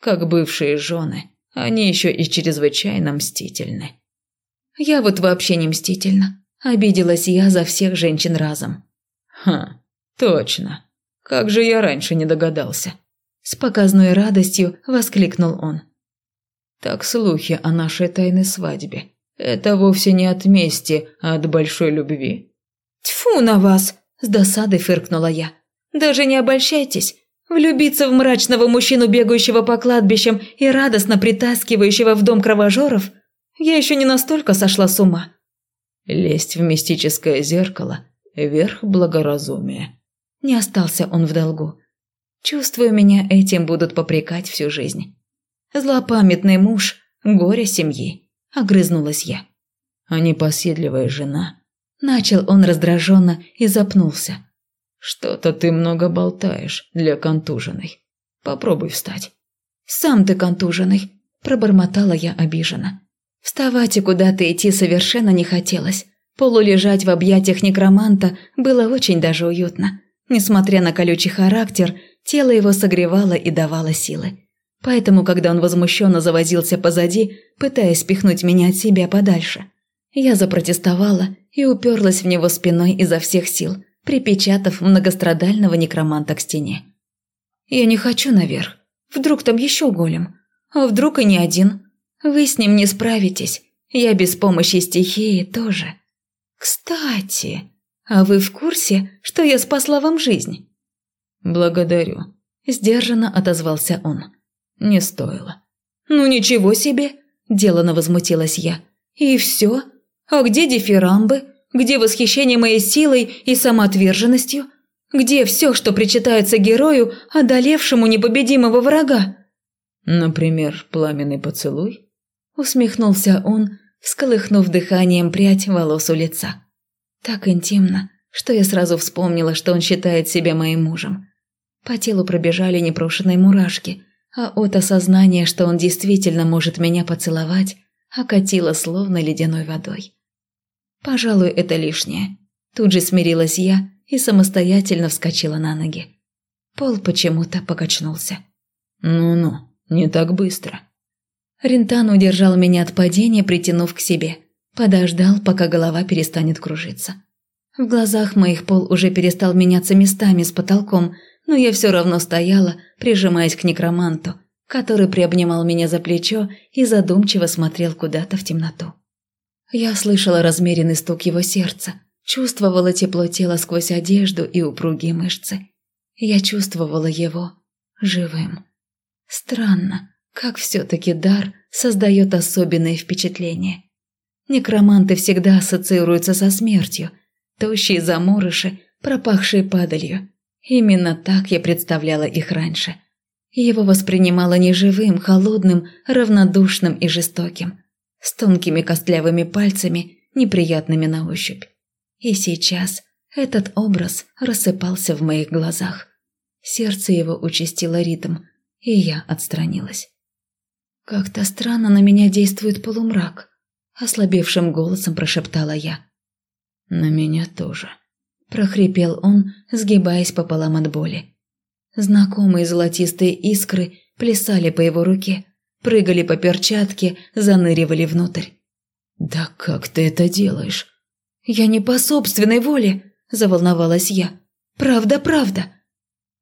Как бывшие жены, они еще и чрезвычайно мстительны. Я вот вообще не мстительна. Обиделась я за всех женщин разом. Ха, точно. Как же я раньше не догадался. С показной радостью воскликнул он. Так слухи о нашей тайной свадьбе. Это вовсе не от мести, а от большой любви. Тьфу на вас! С досадой фыркнула я. Даже не обольщайтесь. Влюбиться в мрачного мужчину, бегающего по кладбищам и радостно притаскивающего в дом кровожоров, я еще не настолько сошла с ума. Лезть в мистическое зеркало – верх благоразумия. Не остался он в долгу. Чувствую, меня этим будут попрекать всю жизнь. Злопамятный муж, горе семьи, огрызнулась я. А непоседливая жена. Начал он раздраженно и запнулся. Что-то ты много болтаешь для контуженной. Попробуй встать. Сам ты контуженный, пробормотала я обиженно. Вставать и куда-то идти совершенно не хотелось. Полулежать в объятиях некроманта было очень даже уютно. Несмотря на колючий характер, тело его согревало и давало силы. Поэтому, когда он возмущенно завозился позади, пытаясь спихнуть меня от себя подальше, я запротестовала и уперлась в него спиной изо всех сил, припечатав многострадального некроманта к стене. «Я не хочу наверх. Вдруг там еще голем? А вдруг и не один? Вы с ним не справитесь. Я без помощи стихии тоже. Кстати, а вы в курсе, что я спасла вам жизнь?» «Благодарю», – сдержанно отозвался он. «Не стоило». «Ну ничего себе!» – делано возмутилась я. «И все? А где дифирамбы? Где восхищение моей силой и самоотверженностью? Где все, что причитается герою, одолевшему непобедимого врага?» «Например, пламенный поцелуй?» – усмехнулся он, всколыхнув дыханием прядь волос у лица. Так интимно, что я сразу вспомнила, что он считает себя моим мужем. По телу пробежали непрошенные мурашки, а от осознания, что он действительно может меня поцеловать, окатило словно ледяной водой. Пожалуй, это лишнее. Тут же смирилась я и самостоятельно вскочила на ноги. Пол почему-то покачнулся. «Ну-ну, не так быстро». Рентан удержал меня от падения, притянув к себе. Подождал, пока голова перестанет кружиться. В глазах моих пол уже перестал меняться местами с потолком, но я все равно стояла, прижимаясь к некроманту, который приобнимал меня за плечо и задумчиво смотрел куда-то в темноту. Я слышала размеренный стук его сердца, чувствовала тепло тела сквозь одежду и упругие мышцы. Я чувствовала его живым. Странно, как все-таки дар создает особенное впечатление. Некроманты всегда ассоциируются со смертью. Тощие заморыши, пропахшие падалью. Именно так я представляла их раньше. Его воспринимала неживым, холодным, равнодушным и жестоким, с тонкими костлявыми пальцами, неприятными на ощупь. И сейчас этот образ рассыпался в моих глазах. Сердце его участило ритм, и я отстранилась. «Как-то странно на меня действует полумрак», – ослабевшим голосом прошептала я. «На меня тоже», – прохрипел он, сгибаясь пополам от боли. Знакомые золотистые искры плясали по его руке, прыгали по перчатке, заныривали внутрь. «Да как ты это делаешь?» «Я не по собственной воле», – заволновалась я. «Правда, правда».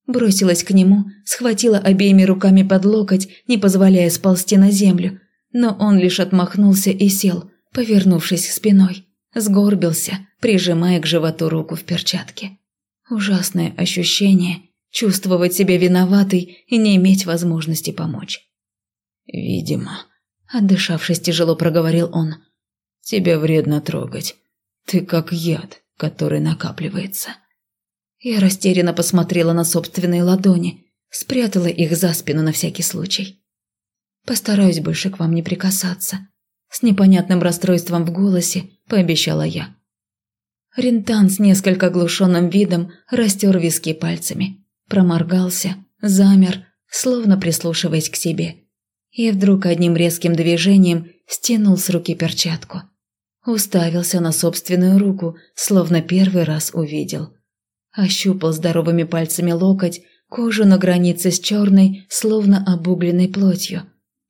Бросилась к нему, схватила обеими руками под локоть, не позволяя сползти на землю, но он лишь отмахнулся и сел, повернувшись спиной, сгорбился, прижимая к животу руку в перчатке. Ужасное ощущение – чувствовать себя виноватой и не иметь возможности помочь. «Видимо», – отдышавшись, тяжело проговорил он. «Тебя вредно трогать. Ты как яд, который накапливается». Я растерянно посмотрела на собственные ладони, спрятала их за спину на всякий случай. Постараюсь больше к вам не прикасаться. С непонятным расстройством в голосе пообещала я. Рентан с несколько оглушенным видом растер виски пальцами, проморгался, замер, словно прислушиваясь к себе. И вдруг одним резким движением стянул с руки перчатку. Уставился на собственную руку, словно первый раз увидел. Ощупал здоровыми пальцами локоть, кожу на границе с черной, словно обугленной плотью.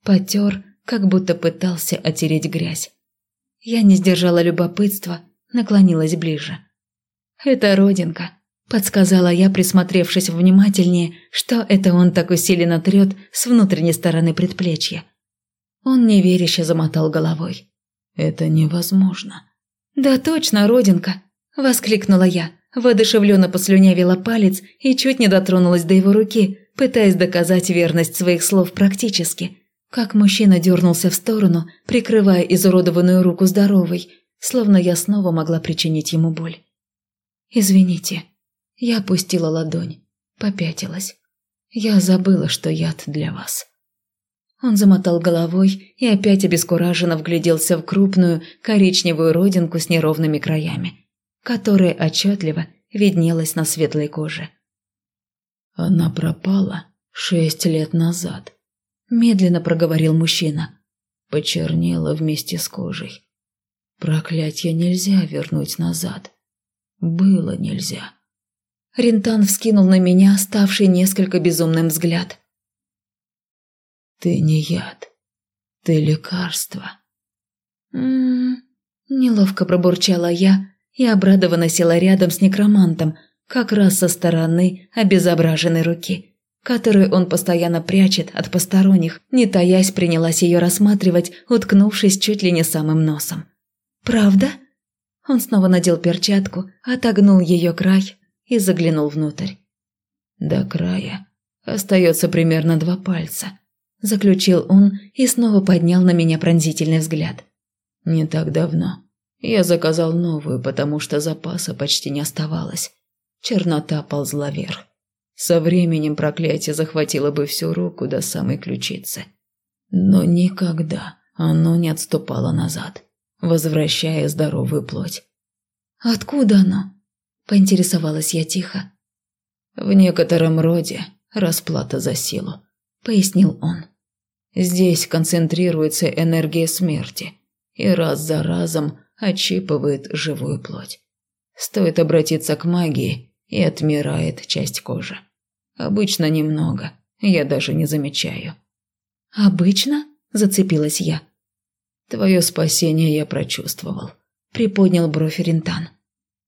Потер, как будто пытался отереть грязь. Я не сдержала любопытства, наклонилась ближе. «Это родинка», – подсказала я, присмотревшись внимательнее, что это он так усиленно трет с внутренней стороны предплечья. Он неверяще замотал головой. «Это невозможно». «Да точно, родинка!» – воскликнула я, воодушевленно послюнявила палец и чуть не дотронулась до его руки, пытаясь доказать верность своих слов практически – как мужчина дернулся в сторону, прикрывая изуродованную руку здоровой, словно я снова могла причинить ему боль. «Извините». Я опустила ладонь, попятилась. «Я забыла, что яд для вас». Он замотал головой и опять обескураженно вгляделся в крупную коричневую родинку с неровными краями, которая отчетливо виднелась на светлой коже. «Она пропала шесть лет назад», медленно проговорил мужчина. Почернела вместе с кожей. Проклятье нельзя вернуть назад. Было нельзя. Рентан вскинул на меня ставший несколько безумным взгляд. «Ты не яд. Ты лекарство». «М-м-м...» Неловко пробурчала я и обрадованно села рядом с некромантом, как раз со стороны обезображенной руки которую он постоянно прячет от посторонних, не таясь принялась ее рассматривать, уткнувшись чуть ли не самым носом. «Правда?» Он снова надел перчатку, отогнул ее край и заглянул внутрь. «До края остается примерно два пальца», – заключил он и снова поднял на меня пронзительный взгляд. «Не так давно. Я заказал новую, потому что запаса почти не оставалось. Чернота ползла вверх. Со временем проклятие захватило бы всю руку до самой ключицы. Но никогда оно не отступало назад, возвращая здоровую плоть. «Откуда оно?» – поинтересовалась я тихо. «В некотором роде расплата за силу», – пояснил он. «Здесь концентрируется энергия смерти и раз за разом отщипывает живую плоть. Стоит обратиться к магии, и отмирает часть кожи. Обычно немного, я даже не замечаю. «Обычно?» – зацепилась я. «Твое спасение я прочувствовал», – приподнял бровь Рентан.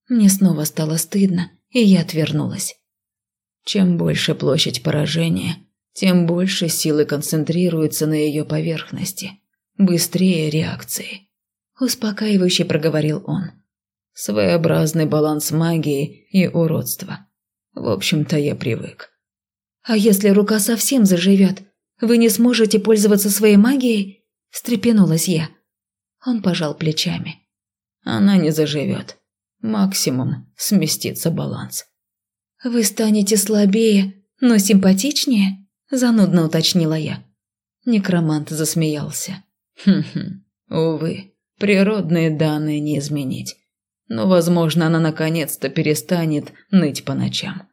Мне снова стало стыдно, и я отвернулась. Чем больше площадь поражения, тем больше силы концентрируются на ее поверхности. Быстрее реакции. Успокаивающе проговорил он. Своеобразный баланс магии и уродства. В общем-то, я привык. «А если рука совсем заживет, вы не сможете пользоваться своей магией?» – встрепенулась я. Он пожал плечами. «Она не заживет. Максимум сместится баланс». «Вы станете слабее, но симпатичнее?» – Занудно уточнила я. Некромант засмеялся. Хм-хм, увы, природные данные не изменить. Но, возможно, она наконец-то перестанет ныть по ночам.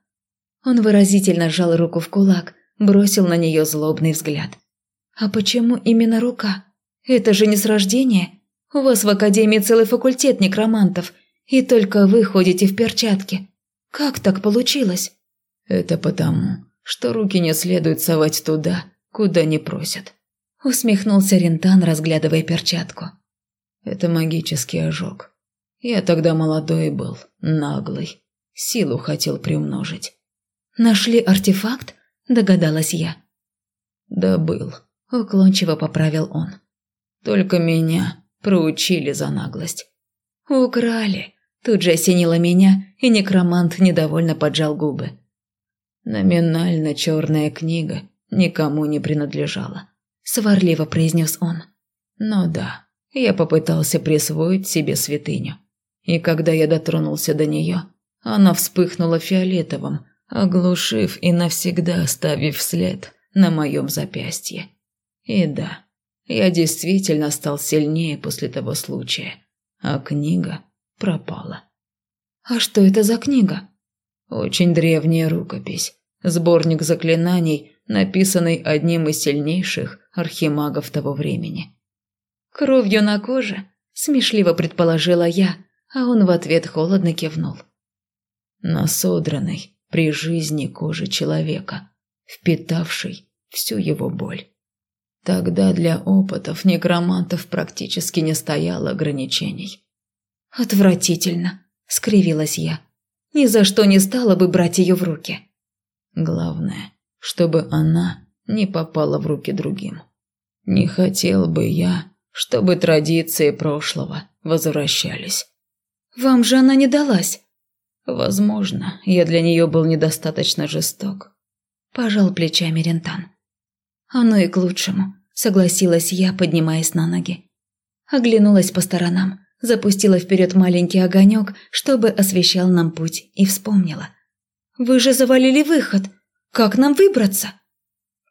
Он выразительно сжал руку в кулак, бросил на нее злобный взгляд. «А почему именно рука? Это же не с рождения. У вас в Академии целый факультет некромантов, и только вы ходите в перчатке. Как так получилось?» «Это потому, что руки не следует совать туда, куда не просят», – усмехнулся Рентан, разглядывая перчатку. «Это магический ожог. Я тогда молодой был, наглый, силу хотел приумножить. «Нашли артефакт?» – догадалась я. «Да был», – уклончиво поправил он. «Только меня проучили за наглость». «Украли», – тут же осенило меня, и некромант недовольно поджал губы. «Номинально черная книга никому не принадлежала», – сварливо произнес он. «Но да, я попытался присвоить себе святыню. И когда я дотронулся до нее, она вспыхнула фиолетовым, оглушив и навсегда оставив след на моем запястье. И да, я действительно стал сильнее после того случая, а книга пропала. «А что это за книга?» «Очень древняя рукопись, сборник заклинаний, написанный одним из сильнейших архимагов того времени». «Кровью на коже?» – смешливо предположила я, а он в ответ холодно кивнул. На содранной, при жизни кожи человека, впитавшей всю его боль. Тогда для опытов некромантов практически не стояло ограничений. «Отвратительно», — скривилась я. «Ни за что не стала бы брать ее в руки». «Главное, чтобы она не попала в руки другим. Не хотел бы я, чтобы традиции прошлого возвращались». «Вам же она не далась», Возможно, я для нее был недостаточно жесток. Пожал плечами Рентан. Оно и к лучшему, согласилась я, поднимаясь на ноги. Оглянулась по сторонам, запустила вперед маленький огонек, чтобы освещал нам путь, и вспомнила. «Вы же завалили выход! Как нам выбраться?»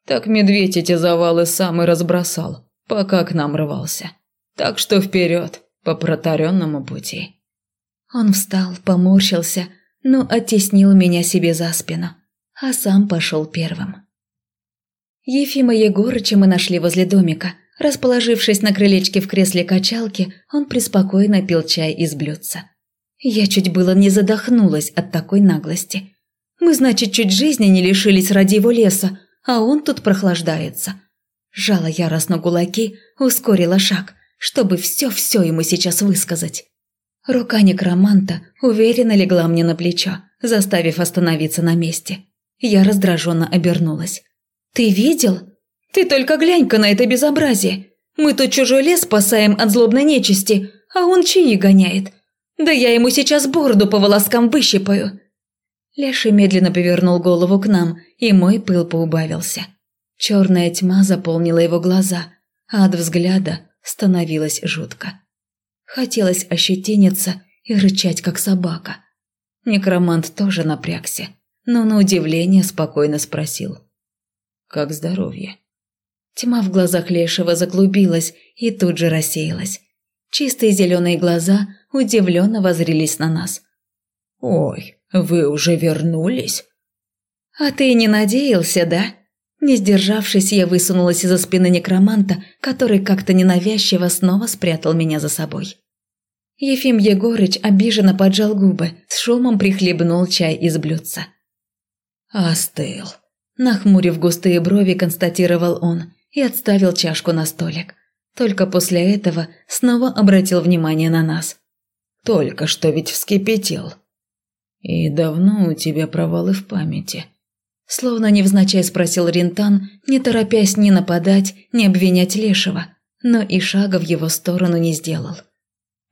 Так медведь эти завалы сам и разбросал, пока к нам рвался. Так что вперед, по протаренному пути. Он встал, поморщился, но оттеснил меня себе за спину, а сам пошел первым. Ефима Егорыча мы нашли возле домика. Расположившись на крылечке в кресле качалки, он преспокойно пил чай из блюдца. Я чуть было не задохнулась от такой наглости. Мы, значит, чуть жизни не лишились ради его леса, а он тут прохлаждается. Жала яростно кулаки, ускорила шаг, чтобы все-все ему сейчас высказать. Рука некроманта уверенно легла мне на плечо, заставив остановиться на месте. Я раздраженно обернулась. «Ты видел? Ты только глянь-ка на это безобразие! Мы тут чужой лес спасаем от злобной нечисти, а он чаи гоняет. Да я ему сейчас бороду по волоскам выщипаю!» Леша медленно повернул голову к нам, и мой пыл поубавился. Черная тьма заполнила его глаза, а от взгляда становилось жутко. Хотелось ощетиниться и рычать, как собака. Некромант тоже напрягся, но на удивление спокойно спросил. «Как здоровье?» Тьма в глазах Лешего заклубилась и тут же рассеялась. Чистые зеленые глаза удивленно возрились на нас. «Ой, вы уже вернулись?» «А ты не надеялся, да?» Не сдержавшись, я высунулась из-за спины некроманта, который как-то ненавязчиво снова спрятал меня за собой. Ефим Егорыч обиженно поджал губы, с шумом прихлебнул чай из блюдца. «Остыл», – нахмурив густые брови, констатировал он и отставил чашку на столик. Только после этого снова обратил внимание на нас. «Только что ведь вскипятил». «И давно у тебя провалы в памяти?» Словно невзначай спросил Рентан, не торопясь ни нападать, ни обвинять Лешего, но и шага в его сторону не сделал.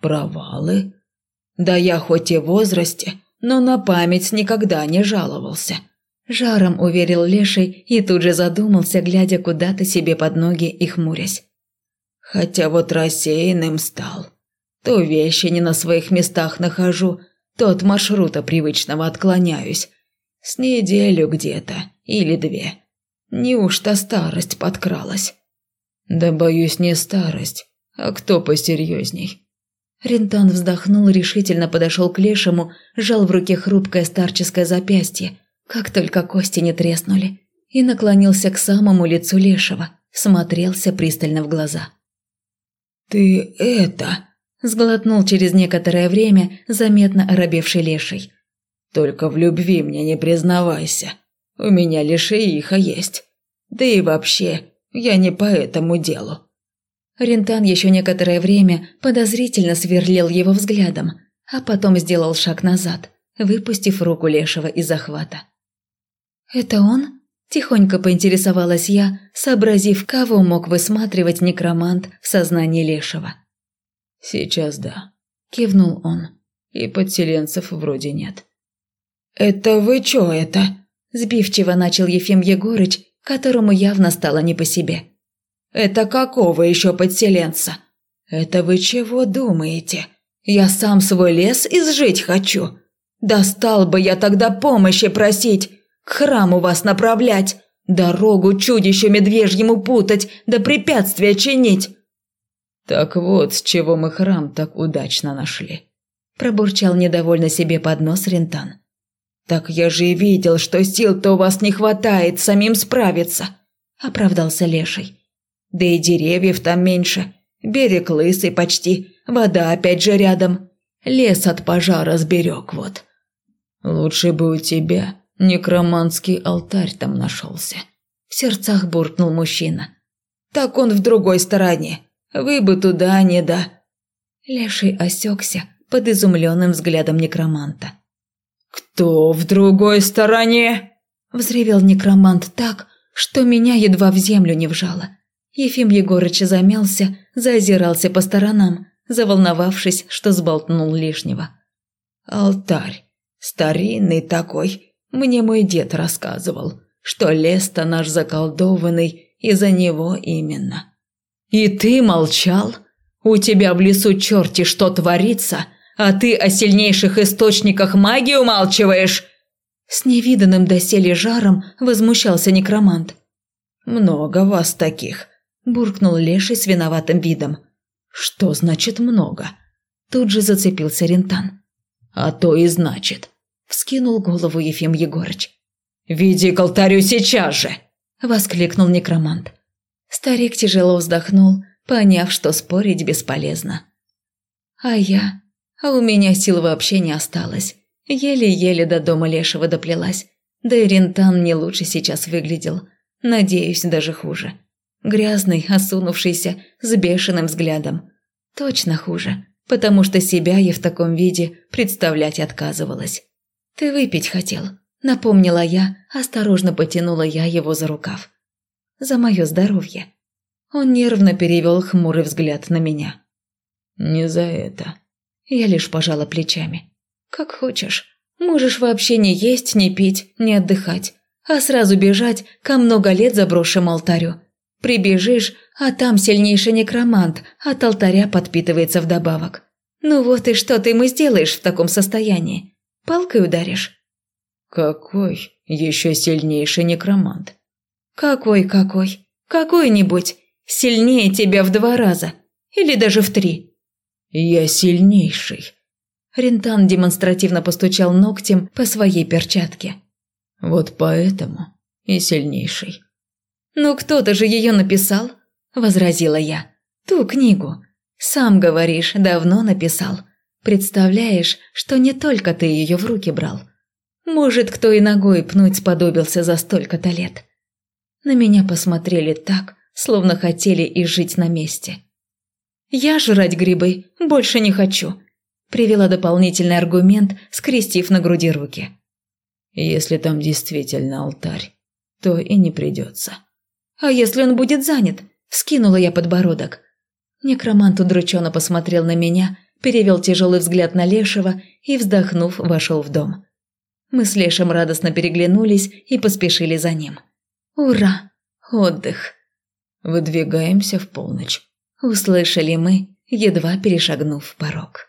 «Провалы? Да я хоть и в возрасте, но на память никогда не жаловался». Жаром уверил Леший и тут же задумался, глядя куда-то себе под ноги и хмурясь. «Хотя вот рассеянным стал. То вещи не на своих местах нахожу, то от маршрута привычного отклоняюсь. С неделю где-то или две. Неужто старость подкралась? Да боюсь не старость, а кто посерьезней. Рентан вздохнул, решительно подошел к лешему, сжал в руке хрупкое старческое запястье, как только кости не треснули, и наклонился к самому лицу лешего, смотрелся пристально в глаза. «Ты это...» – сглотнул через некоторое время заметно оробевший леший. «Только в любви мне не признавайся. У меня лишеиха есть. Да и вообще, я не по этому делу». Рентан еще некоторое время подозрительно сверлил его взглядом, а потом сделал шаг назад, выпустив руку Лешего из захвата. «Это он?» – тихонько поинтересовалась я, сообразив, кого мог высматривать некромант в сознании Лешего. «Сейчас да», – кивнул он. «И подселенцев вроде нет». «Это вы чё это?» – сбивчиво начал Ефим Егорыч, которому явно стало не по себе. «Это какого еще подселенца? Это вы чего думаете? Я сам свой лес изжить хочу. Достал бы я тогда помощи просить, к храму вас направлять, дорогу чудищу медвежьему путать, да препятствия чинить». «Так вот, с чего мы храм так удачно нашли», – пробурчал недовольно себе под нос Рентан. «Так я же и видел, что сил-то у вас не хватает самим справиться», – оправдался Леший. «Да и деревьев там меньше, берег лысый почти, вода опять же рядом, лес от пожара сберег вот». «Лучше бы у тебя некроманский алтарь там нашелся», – в сердцах буркнул мужчина. «Так он в другой стороне, вы бы туда не да...» Леший осекся под изумленным взглядом некроманта. «Кто в другой стороне?» – взревел некромант так, что меня едва в землю не вжало. Ефим Егорыч замялся, заозирался по сторонам, заволновавшись, что сболтнул лишнего. «Алтарь. Старинный такой. Мне мой дед рассказывал, что лес-то наш заколдованный из-за него именно». «И ты молчал? У тебя в лесу черти что творится?» А ты о сильнейших источниках магии умалчиваешь!» С невиданным доселе жаром возмущался некромант. «Много вас таких», – буркнул Леший с виноватым видом. «Что значит много?» Тут же зацепился Рентан. «А то и значит», – вскинул голову Ефим Егорыч. «Веди к алтарю сейчас же!» – воскликнул некромант. Старик тяжело вздохнул, поняв, что спорить бесполезно. А я а у меня сил вообще не осталось. Еле-еле до дома Лешего доплелась. Да и Рентан не лучше сейчас выглядел. Надеюсь, даже хуже. Грязный, осунувшийся, с бешеным взглядом. Точно хуже, потому что себя я в таком виде представлять отказывалась. «Ты выпить хотел», – напомнила я, осторожно потянула я его за рукав. «За мое здоровье». Он нервно перевел хмурый взгляд на меня. «Не за это», я лишь пожала плечами. «Как хочешь. Можешь вообще не есть, не пить, не отдыхать, а сразу бежать ко много лет заброшенному алтарю. Прибежишь, а там сильнейший некромант от алтаря подпитывается вдобавок. Ну вот и что ты ему сделаешь в таком состоянии? Палкой ударишь?» «Какой еще сильнейший некромант?» «Какой-какой? Какой-нибудь. Сильнее тебя в два раза. Или даже в три. «Я сильнейший!» Рентан демонстративно постучал ногтем по своей перчатке. «Вот поэтому и сильнейший». «Ну кто-то же ее написал?» – возразила я. «Ту книгу. Сам говоришь, давно написал. Представляешь, что не только ты ее в руки брал. Может, кто и ногой пнуть сподобился за столько-то лет». На меня посмотрели так, словно хотели и жить на месте. «Я жрать грибы больше не хочу», – привела дополнительный аргумент, скрестив на груди руки. «Если там действительно алтарь, то и не придется». «А если он будет занят?» – вскинула я подбородок. Некромант удрученно посмотрел на меня, перевел тяжелый взгляд на Лешего и, вздохнув, вошел в дом. Мы с Лешем радостно переглянулись и поспешили за ним. «Ура! Отдых!» «Выдвигаемся в полночь», услышали мы, едва перешагнув порог.